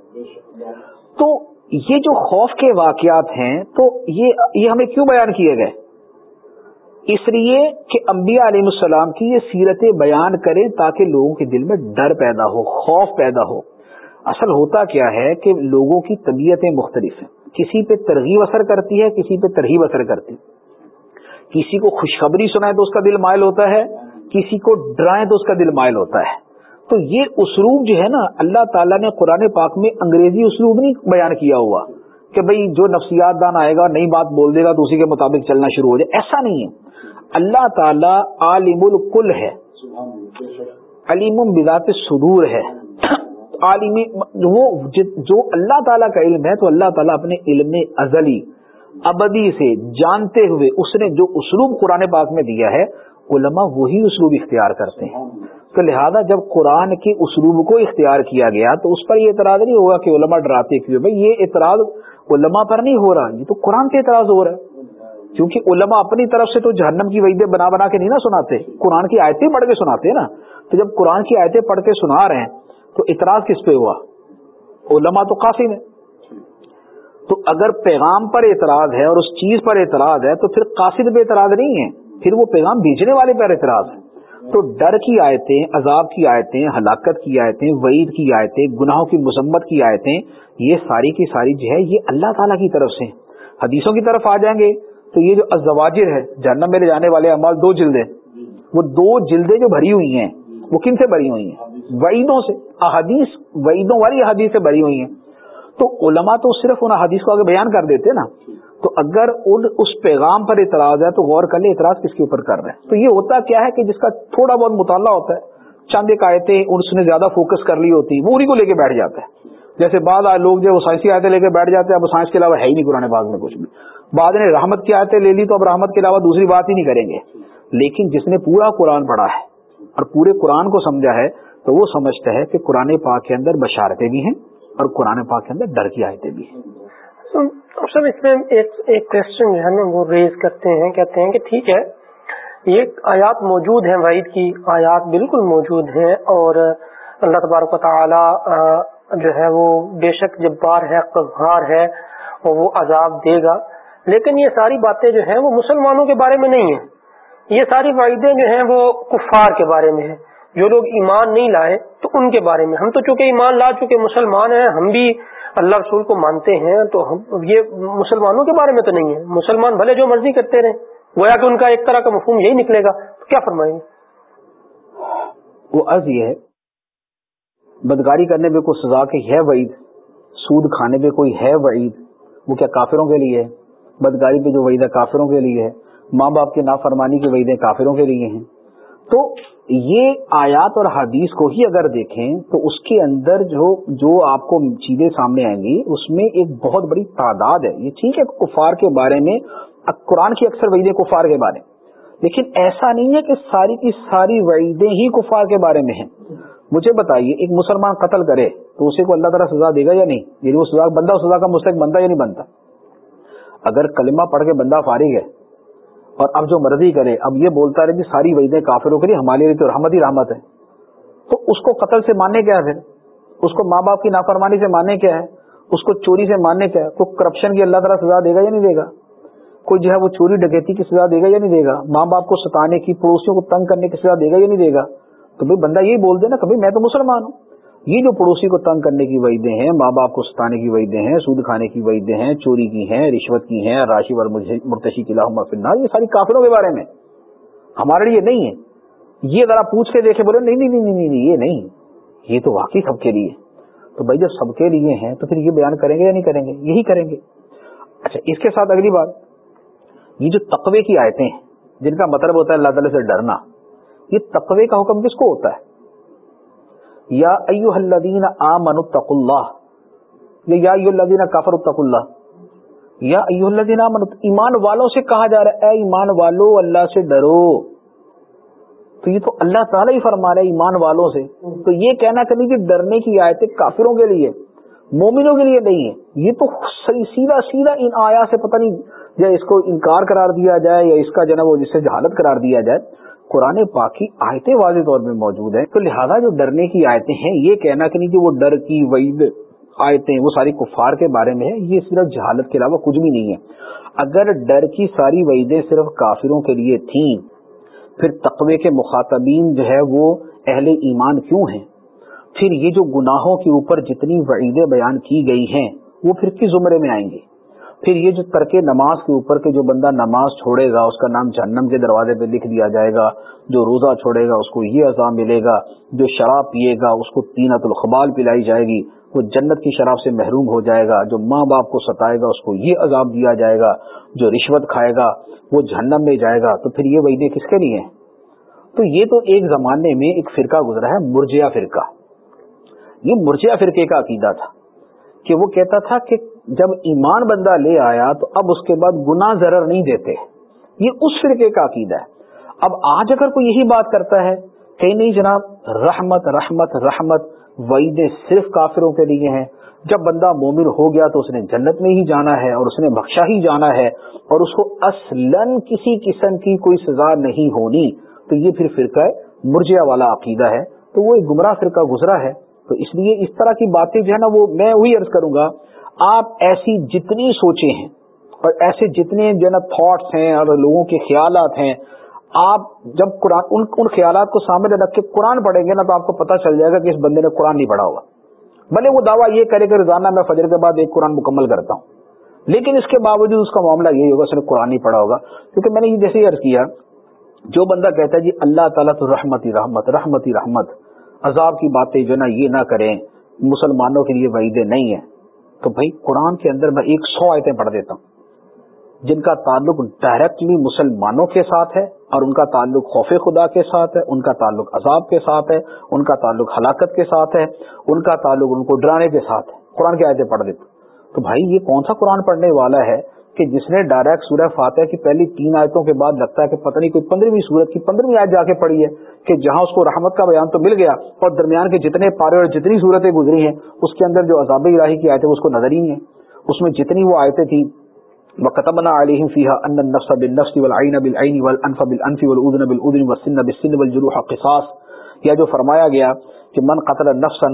تو یہ جو خوف کے واقعات ہیں تو یہ یہ ہمیں کیوں بیان کیے گئے؟ اس لیے کہ انبیاء علیہ السلام کی یہ سیرتیں بیان کریں تاکہ لوگوں کے دل میں ڈر پیدا ہو، خوف پیدا ہو۔ اصل ہوتا کیا ہے کہ لوگوں کی طبیعتیں مختلف ہیں۔ کسی پہ ترغیب اثر کرتی ہے، کسی پہ ترغیب اثر کرتی کسی کو خوشخبری سنائے تو اس کا دل مائل ہوتا ہے، کسی کو ڈرائیں تو اس کا دل مائل ہوتا ہے۔ تو یہ اسلوب جو ہے نا، اللہ تعالیٰ نے قرآن پاک میں انگریزی اسلوب نہیں بیان کیا ہوا کہ بھائی جو نفسیات دان آئے گا، نئی بات بول دے گا تو اسی کے مطابق چلنا شروع ہو جائے۔ ایسا نہیں ہے۔ اللہ تعالیٰ عالم الکل ہے۔ علیم بذات صدور ہے۔ عالمی وہ جو اللہ تعالیٰ کا علم ہے، تو اللہ تعالیٰ اپنے علم ازلی، ابدی سے جانتے ہوئے اس نے جو اسلوب قرآن پاک میں دیا ہے، علماء وہی اسلوب اختیار کرتے ہیں۔ تو لہذا جب قرآن کے اسلوب کو اختیار کیا گیا تو اس پر یہ اعتراض نہیں ہوگا کہ علماء ڈراتے کیوں؟ بھائی یہ اعتراض علماء پر نہیں ہو رہا۔ یہ تو قرآن پہ اعتراض ہو رہا ہے۔ کیونکہ علماء اپنی طرف سے تو جہنم کی وعیدیں بنا بنا کے نہیں نا سناتے۔ قرآن کی آیتیں پڑھ کے سناتے ہیں نا۔ تو جب قرآن کی آیتیں پڑھ کے سنا رہے ہیں تو اعتراض کس پہ ہوا؟ علماء تو قاصد ہے تو اگر پیغام پر اعتراض ہے اور اس چیز پر اعتراض ہے تو پھر قاصد پہ اعتراض نہیں ہے۔ پھر وہ پیغام بھیجنے والے پر اعتراض ہے۔ تو ڈر کی آیتیں، عذاب کی آیتیں، ہلاکت کی آیتیں، وعید کی آیتیں، گناہوں کی مذمت کی آیتیں، یہ ساری کی ساری جو ہے، یہ اللہ تعالیٰ کی طرف سے حدیثوں کی طرف آ جائیں گے تو یہ جو ازواجر ہے، جہنم میں لے جانے والے امال دو جلدیں۔ وہ دو جلدیں جو بھری ہوئی ہیں، وہ کن سے بھری ہوئی ہیں؟ وعیدوں سے۔ احادیث، وعیدوں والی احادیث سے بھری ہوئی ہیں۔ تو علماء تو صرف ان احادیث کو آگے بیان کر دیتے نا۔ تو اگر ان اس پیغام پر اعتراض ہے تو غور کر لیں اعتراض کس کے اوپر کر رہے ہیں۔ تو یہ ہوتا کیا ہے کہ جس کا تھوڑا بہت مطالعہ ہوتا ہے چاند ایک آیتیں اس نے زیادہ فوکس کر لی ہوتی، وہ انہیں کو لے کے بیٹھ جاتا ہے۔ جیسے بعض لوگ جو سائنسی آیتیں لے کے بیٹھ جاتے ہیں، اب سائنس کے علاوہ ہے ہی نہیں قرآن باغ میں کچھ بھی۔ بعد نے رحمت کی آیتیں لے لی تو اب رحمت کے علاوہ دوسری بات ہی نہیں کریں گے۔ لیکن جس نے پورا قرآن پڑھا ہے اور پورے قرآن کو سمجھا ہے، تو وہ سمجھتا ہے کہ قرآن پاک کے اندر بشارتیں بھی ہیں اور قرآن پاک کے اندر ڈر کی آیتیں بھی ہیں۔ سر اس میں ایک کوشچن جو ہے نا وہ ریز کرتے ہیں، کہتے ہیں کہ ٹھیک ہے، یہ آیات موجود ہیں وعید کی، آیات بالکل موجود ہیں اور اللہ تبارک و تعالی جو ہے وہ بے شک جبار ہے قہار ہے اور وہ عذاب دے گا۔ لیکن یہ ساری باتیں جو ہیں وہ مسلمانوں کے بارے میں نہیں ہیں۔ یہ ساری وعیدیں جو ہیں وہ کفار کے بارے میں ہیں۔ جو لوگ ایمان نہیں لائے تو ان کے بارے میں۔ ہم تو چونکہ ایمان لا چکے مسلمان ہیں، ہم بھی اللہ رسول کو مانتے ہیں تو ہم یہ مسلمانوں کے بارے میں تو نہیں ہے۔ مسلمان بھلے جو مرضی کرتے رہے گویا کہ ان کا ایک طرح کا مفہوم یہی نکلے گا۔ تو کیا فرمائیں گے؟ وہ عرض یہ ہے، بدکاری کرنے پہ کوئی سزا کی ہے وعید؟ سود کھانے پہ کوئی ہے وعید؟ وہ کیا کافروں کے لیے ہے؟ بدکاری پہ جو وعید ہے کافروں کے لیے ہے؟ ماں باپ کے نافرمانی کی وعیدیں کافروں کے لیے ہیں۔ تو یہ آیات اور حدیث کو ہی اگر دیکھیں تو اس کے اندر جو جو آپ کو چیزیں سامنے آئیں گی، اس میں ایک بہت بڑی تعداد ہے۔ یہ ٹھیک ہے کفار کے بارے میں، قرآن کی اکثر وعیدیں کفار کے بارے لیکن ایسا نہیں ہے کہ ساری کی ساری وعیدیں ہی کفار کے بارے میں ہیں۔ مجھے بتائیے، ایک مسلمان قتل کرے تو اسے کو اللہ تعالیٰ سزا دے گا یا نہیں؟ یعنی وہ سزا، بندہ سزا کا مستق بنتا یا نہیں بنتا؟ اگر کلمہ پڑھ کے بندہ فارغ ہے اور اب جو مرضی کرے اب یہ بولتا رہے کہ ساری وعیدیں کافروں کے لیے ہمارے لیے تو رحمت ہی رحمت ہے۔ تو اس کو قتل سے ماننے کیا ہے پھر؟ اس کو ماں باپ کی نافرمانی سے ماننے کیا ہے؟ اس کو چوری سے ماننے کیا ہے؟ کوئی کرپشن کی اللہ تعالیٰ سزا دے گا یا نہیں دے گا؟ کوئی جو ہے وہ چوری ڈکیتی کی سزا دے گا یا نہیں دے گا؟ ماں باپ کو ستانے کی، پڑوسیوں کو تنگ کرنے کی سزا دے گا یا نہیں دے گا؟ تو بھائی بندہ یہی بول دے نا کہ میں تو مسلمان ہوں۔ یہ جو پڑوسی کو تنگ کرنے کی وعیدیں ہیں، ماں باپ کو ستانے کی وعیدیں ہیں، سود کھانے کی وعیدیں ہیں، چوری کی ہیں، رشوت کی ہیں، راشی و مرتشی کی فنار یہ ساری کافروں کے بارے میں۔ ہمارے لیے نہیں ہے۔ یہ اگر آپ پوچھ کے دیکھے، بولے نہیں نہیں نہیں نہیں، یہ نہیں۔ یہ تو واقعی سب کے لیے۔ تو بھائی جب سب کے لیے ہیں، تو پھر یہ بیان کریں گے یا نہیں کریں گے؟ یہی کریں گے۔ اچھا اس کے ساتھ اگلی بات۔ یہ جو تقوی کی آیتیں ہیں، جن کا مطلب ہوتا ہے اللہ تعالی سے ڈرنا، یہ تقوی کا حکم کس کو ہوتا ہے؟ یا ایو الذین آمنوا اتقوا اللہ. یا ایو الذین کافروا اتقوا اللہ. یا ایو الذین آمنوا، ایمان والوں سے کہا جا رہا ہے، اے ایمان والو، اللہ سے ڈرو. تو یہ تو اللہ تعالیٰ ہی فرما رہا ہے ایمان والوں سے. تو یہ کہنا کبھی کہ ڈرنے کی آیتیں کافروں کے لیے، مومنوں کے لیے نہیں ہے یہ تو سیدھا سیدھا ان آیا سے پتہ نہیں، یا اس کو انکار قرار دیا جائے، یا اس کا جناب جس سے جہالت قرار دیا جائے. قرآن پاک کی آیتیں واضح طور پہ موجود ہیں۔ تو لہذا جو ڈرنے کی آیتیں ہیں، یہ کہنا کہ نہیں کہ وہ ڈر کی وعید آیتیں، وہ ساری کفار کے بارے میں ہے یہ صرف جہالت کے علاوہ کچھ بھی نہیں ہے اگر ڈر کی ساری وعیدیں صرف کافروں کے لیے تھیں، پھر تقوی کے مخاطبین جو ہے وہ اہل ایمان کیوں ہیں؟ پھر یہ جو گناہوں کے اوپر جتنی وعیدیں بیان کی گئی ہیں، وہ پھر کس زمرے میں آئیں گے؟ پھر یہ جو ترک نماز کے اوپر کے جو بندہ نماز چھوڑے گا، اس کا نام جہنم کے دروازے پہ لکھ دیا جائے گا، جو روزہ چھوڑے گا، اس کو یہ عذاب ملے گا، جو شراب پیے گا، اس کو تینت الخبال پلائی جائے گی، وہ جنت کی شراب سے محروم ہو جائے گا، جو ماں باپ کو ستائے گا، اس کو یہ عذاب دیا جائے گا، جو رشوت کھائے گا، وہ جہنم میں جائے گا۔ تو پھر یہ وعدے کس کے لیے تو یہ تو ایک زمانے میں ایک فرقہ گزرا ہے، مرجیا فرقہ۔ یہ مرجیا فرقے کا عقیدہ تھا۔ کہ وہ کہتا تھا کہ جب ایمان بندہ لے آیا تو اب اس کے بعد گنا ضرر نہیں دیتے۔ یہ اس فرقے کا عقیدہ ہے۔ اب آج اگر کوئی یہی بات کرتا ہے، کہ نہیں جناب، رحمت رحمت رحمت وعیدیں صرف کافروں کے لیے ہیں۔ جب بندہ مومن ہو گیا تو اس نے جنت میں ہی جانا ہے اور اس نے بخشا ہی جانا ہے اور اس کو اصلا کسی قسم کی کوئی سزا نہیں ہونی۔ تو یہ پھر فرقہ مرجیا والا عقیدہ ہے۔ تو وہ ایک گمراہ فرقہ گزرا ہے۔ تو اس لیے اس طرح کی باتیں جو ہے نا وہ میں وہی عرض کروں گا، آپ ایسی جتنی سوچیں ہیں اور ایسے جتنے جو ہے نا تھاٹس ہیں اور لوگوں کے خیالات ہیں، آپ جب قرآن، ان ان خیالات کو سامنے رکھ کے قرآن پڑھیں گے نا تو آپ کو پتا چل جائے گا کہ اس بندے نے قرآن نہیں پڑھا ہوگا۔ بھلے وہ دعویٰ یہ کرے کہ روزانہ میں فجر کے بعد ایک قرآن مکمل کرتا ہوں۔ لیکن اس کے باوجود اس کا معاملہ یہی ہوگا، اس نے قرآن نہیں پڑھا ہوگا۔ کیونکہ میں نے یہ جیسے عرض کیا، جو بندہ کہتا ہے جی اللہ تعالیٰ تو رحمت رحمت رحمت رحمت۔ عذاب کی باتیں جو نا یہ نہ کریں، مسلمانوں کے لیے وعیدیں نہیں ہیں۔ تو بھائی قرآن کے اندر میں ایک سو آیتیں پڑھ دیتا ہوں۔ جن کا تعلق ڈائریکٹلی مسلمانوں کے ساتھ ہے اور ان کا تعلق خوف خدا کے ساتھ ہے، ان کا تعلق عذاب کے ساتھ ہے، ان کا تعلق ہلاکت کے ساتھ ہے، ان کا تعلق ان کو ڈرانے کے ساتھ ہے۔ قرآن کی آیتیں پڑھ دیتے تو بھائی یہ کون سا قرآن پڑھنے والا ہے کہ جس نے ڈائریکٹ سورہ فاتح کی پہلی تین آیتوں کے بعد لگتا ہے کہ پتہ نہیں کوئی پندرہویں سورت کی پندرہویں آیت جا کے پڑھی ہے کہ جہاں اس کو رحمت کا بیان تو مل گیا اور درمیان کے جتنے پارے اور جتنی صورتیں گزری ہیں، اس کے اندر جو عذاب الہی کی آیتیں اس کو نظر ہی نہیں ہے۔ اس میں جتنی وہ آیتیں تھیں وكتبنا عليهم فيها أن النفس بالنفس والعين بالعين والأنف بالأنف والأذن بالأذن والسن بالسن والجروح قصاص۔ یا جو فرمایا گیا کہ من قتل نفسا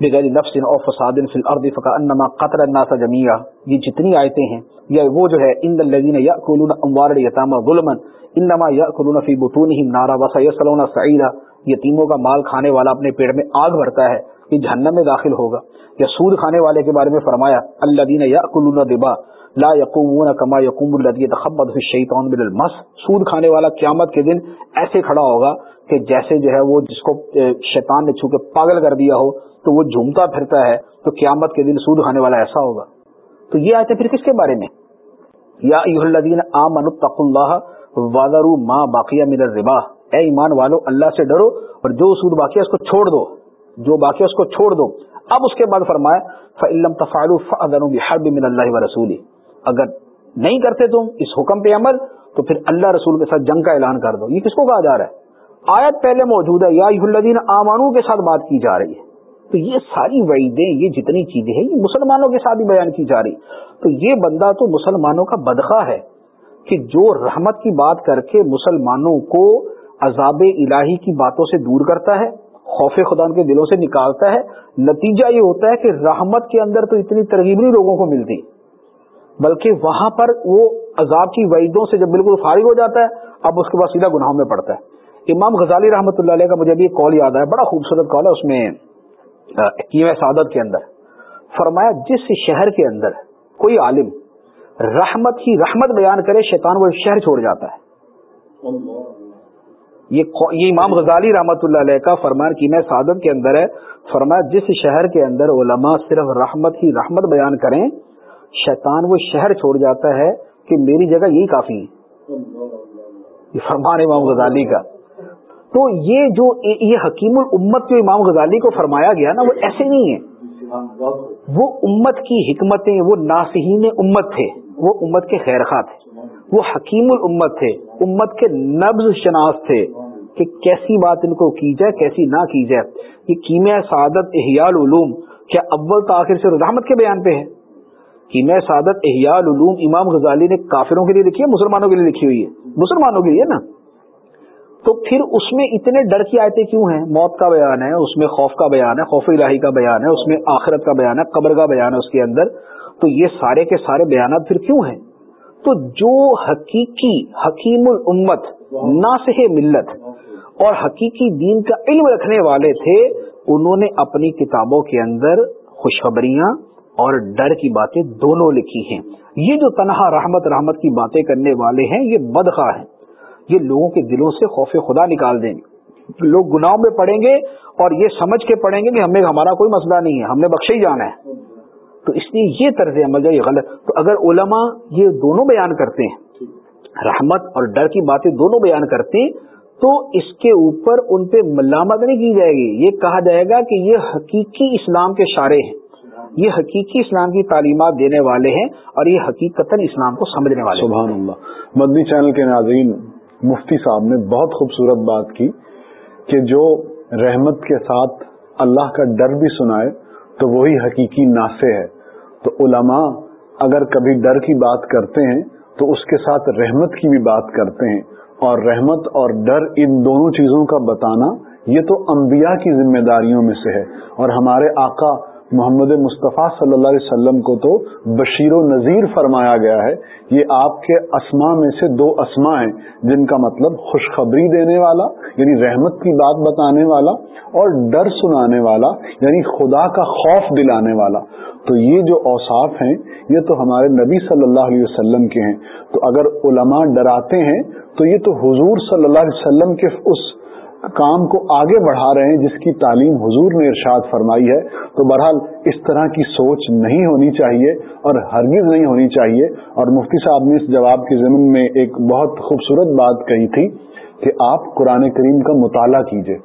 بغیر نفس او فساد فی الارض فکانما قتل الناس جميعا. یہ جتنی آیتیں ہیں یا وہ جو ہے، ان الذين ياكلون اموال اليتامى ظلما، انما ياكلون في بطونهم نارا وسيصلون سعيرا یتیموں کا مال کھانے والا اپنے پیٹ میں آگ بھرتا ہے یہ جہنم میں داخل ہوگا۔ یا سود کھانے والے کے بارے میں فرمایا الذين ياكلون الربا لا یقومون کما یقوم الذی يتخبط الشیطان من سود کھانے والا قیامت کے دن ایسے کھڑا ہوگا کہ جیسے جو ہے وہ جس کو شیطان نے چھو کے پاگل کر دیا ہو، تو وہ جھومتا پھرتا ہے، تو قیامت کے دن سود کھانے والا ایسا ہوگا۔ تو یہ آتے پھر کس کے بارے میں؟ یا ایھا الذین آمنوا اتقوا اللہ وذروا ما بقي من الربا۔ اے ایمان والو، اللہ سے ڈرو اور جو سود باقی ہے اس کو چھوڑ دو۔ جو باقی اس کو چھوڑ دو۔ اب اس کے بعد فرمایا فَإِلَّمْ تَفْعَلُوا فَأَذَنُوا بِحَرْبٍ مِّنَ اللَّهِ وَرَسُولِهِ۔ اگر نہیں کرتے تم اس حکم پہ عمل، تو پھر اللہ رسول کے ساتھ جنگ کا اعلان کر دو۔ یہ کس کو کہا جا رہا ہے؟ آیت پہلے موجود ہے، یا الدین آمانو کے ساتھ بات کی جا رہی ہے۔ تو یہ ساری وعیدیں، یہ جتنی چیزیں ہیں، یہ مسلمانوں کے ساتھ ہی بیان کی جا رہی۔ تو یہ بندہ تو مسلمانوں کا بدخواہ ہے کہ جو رحمت کی بات کر کے مسلمانوں کو عذاب الہی کی باتوں سے دور کرتا ہے خوف خدا کے دلوں سے نکالتا ہے۔ نتیجہ یہ ہوتا ہے کہ رحمت کے اندر تو اتنی ترغیب نہیں لوگوں کو ملتی، بلکہ وہاں پر وہ عذاب کی وعیدوں سے جب بالکل فارغ ہو جاتا ہے، اب اس کے بعد سیدھا گناہوں میں پڑتا ہے۔ امام غزالی رحمۃ اللہ علیہ کا مجھے ابھی ایک کال یاد ہے، بڑا خوبصورت کال ہے اس میں کیم سعادت کے اندر۔ فرمایا، جس شہر کے اندر کوئی عالم رحمت کی رحمت بیان کرے، شیطان وہ شہر چھوڑ جاتا ہے۔ یہ امام غزالی رحمۃ اللہ علیہ کا فرمان کی میں سعادت کے اندر ہے۔ فرمایا، جس شہر کے اندر علماء صرف رحمت ہی رحمت بیان کریں، شیطان وہ شہر چھوڑ جاتا ہے کہ میری جگہ یہی کافی ہے۔ یہ فرمان امام غزالی کا۔ تو یہ جو یہ حکیم الامت جو امام غزالی کو فرمایا گیا نا، وہ ایسے نہیں ہے۔ وہ امت کی حکمتیں، وہ ناسہین امت تھے، وہ امت کے خیر خواہ تھے۔ وہ حکیم الامت تھے، امت کے نبز شناس تھے کہ کیسی بات ان کو کی جائے، کیسی نہ کی جائے۔ یہ کیمیا سعادت احیال علوم کیا اول تاخیر سے رحمت کے بیان پہ ہے؟ کیمیا سعادت احیاء العلوم امام غزالی نے کافروں کے لیے لکھی ہے، مسلمانوں کے لیے لکھی ہوئی ہے۔ مسلمانوں کے لیے نا۔ تو پھر اس میں اتنے ڈر کی آیتیں کیوں ہیں؟ موت کا بیان ہے، اس میں خوف کا بیان ہے، خوف الہی کا بیان ہے، اس میں آخرت کا بیان ہے، قبر کا بیان ہے اس کے اندر۔ تو یہ سارے کے سارے بیانات پھر کیوں ہیں؟ تو جو حقیقی حکیم الامت ناسح ملت اور حقیقی دین کا علم رکھنے والے تھے، انہوں نے اپنی کتابوں کے اندر خوشخبریاں اور ڈر کی باتیں دونوں لکھی ہیں۔ یہ جو تنہا رحمت رحمت کی باتیں کرنے والے ہیں، یہ بدخواہ ہیں۔ یہ لوگوں کے دلوں سے خوف خدا نکال دیں گے۔ لوگ گناہوں میں پڑیں گے اور یہ سمجھ کے پڑیں گے کہ ہمیں، ہمارا کوئی مسئلہ نہیں ہے، ہم نے بخشے ہی جانا ہے۔ تو اس لیے یہ طرز عمل جو یہ غلط. تو اگر علماء یہ دونوں بیان کرتے ہیں، رحمت اور ڈر کی باتیں دونوں بیان کرتے ہیں تو اس کے اوپر ان پہ ملامت نہیں کی جائے گی. یہ کہا جائے گا کہ یہ حقیقی اسلام کے شارے ہیں. یہ حقیقی اسلام کی تعلیمات دینے والے ہیں اور یہ حقیقت اسلام کو سمجھنے والے سبحان اللہ. مدنی چینل کے ناظرین، مفتی صاحب نے بہت خوبصورت بات کی کہ جو رحمت کے ساتھ اللہ کا ڈر بھی سنائے تو وہی حقیقی نافع ہے۔ تو علماء اگر کبھی ڈر کی بات کرتے ہیں، تو اس کے ساتھ رحمت کی بھی بات کرتے ہیں۔ اور رحمت اور ڈر ان دونوں چیزوں کا بتانا یہ تو انبیاء کی ذمہ داریوں میں سے ہے۔ اور ہمارے آقا محمد مصطفیٰ صلی اللہ علیہ وسلم کو تو بشیر و نذیر فرمایا گیا ہے، یہ آپ کے اسما میں سے دو اسما ہیں، جن کا مطلب خوشخبری دینے والا یعنی رحمت کی بات بتانے والا، اور ڈر سنانے والا یعنی خدا کا خوف دلانے والا۔ تو یہ جو اوصاف ہیں، یہ تو ہمارے نبی صلی اللہ علیہ وسلم کے ہیں۔ تو اگر علماء ڈراتے ہیں، تو یہ تو حضور صلی اللہ علیہ وسلم کے اس کام کو آگے بڑھا رہے ہیں، جس کی تعلیم حضور نے ارشاد فرمائی ہے، تو بہرحال اس طرح کی سوچ نہیں ہونی چاہیے اور ہرگز نہیں ہونی چاہیے۔ اور مفتی صاحب نے اس جواب کے ضمن میں ایک بہت خوبصورت بات کہی تھی کہ آپ قرآن کریم کا مطالعہ کیجیے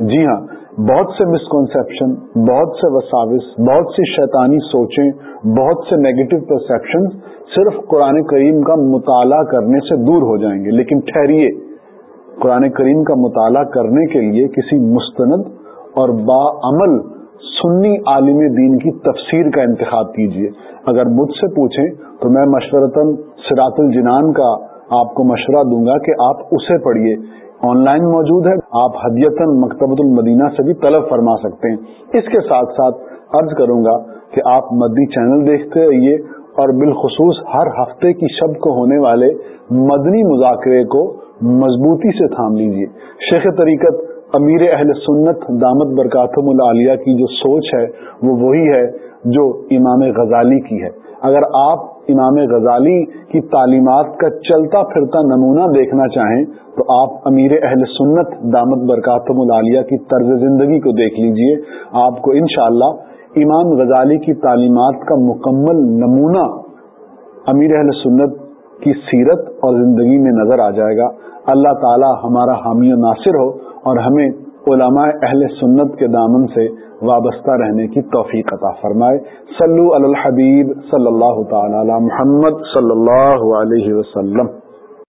جی ہاں بہت سے مسکنسپشن بہت سے وساوس، بہت سی شیطانی سوچیں، بہت سے نیگیٹو پرسپشن صرف قرآن کریم کا مطالعہ کرنے سے دور ہو جائیں گے۔ لیکن ٹھہریے۔ قرآن کریم کا مطالعہ کرنے کے لیے کسی مستند اور باعمل سنی عالم دین کی تفسیر کا انتخاب کیجیے اگر مجھ سے پوچھیں تو میں مشورتاً سراط الجنان کا آپ کو مشورہ دوں گا کہ آپ اسے پڑھیے۔ آن لائن موجود ہے، آپ حدیتاً مکتبۃ المدینہ سے بھی طلب فرما سکتے ہیں۔ اس کے ساتھ ساتھ عرض کروں گا کہ آپ مدنی چینل دیکھتے رہیے اور بالخصوص ہر ہفتے کی شب کو ہونے والے مدنی مذاکرے کو مضبوطی سے تھام لیجیے شیخ طریقت امیر اہل سنت دامت برکاتم العالیہ کی جو سوچ ہے، وہ وہی ہے جو امام غزالی کی ہے۔ اگر آپ امام غزالی کی تعلیمات کا چلتا پھرتا نمونہ دیکھنا چاہیں، تو آپ امیر اہل سنت دامت برکاتم العالیہ کی طرز زندگی کو دیکھ لیجیے۔ آپ کو انشاءاللہ امام غزالی کی تعلیمات کا مکمل نمونہ امیر اہل سنت کی سیرت اور زندگی میں نظر آ جائے گا۔ اللہ تعالی ہمارا حامی و ناصر ہو اور ہمیں علماء اہل سنت کے دامن سے وابستہ رہنے کی توفیق عطا فرمائے۔ صلو علی الحبیب صلی اللہ تعالی علی محمد صلی اللہ علیہ وسلم۔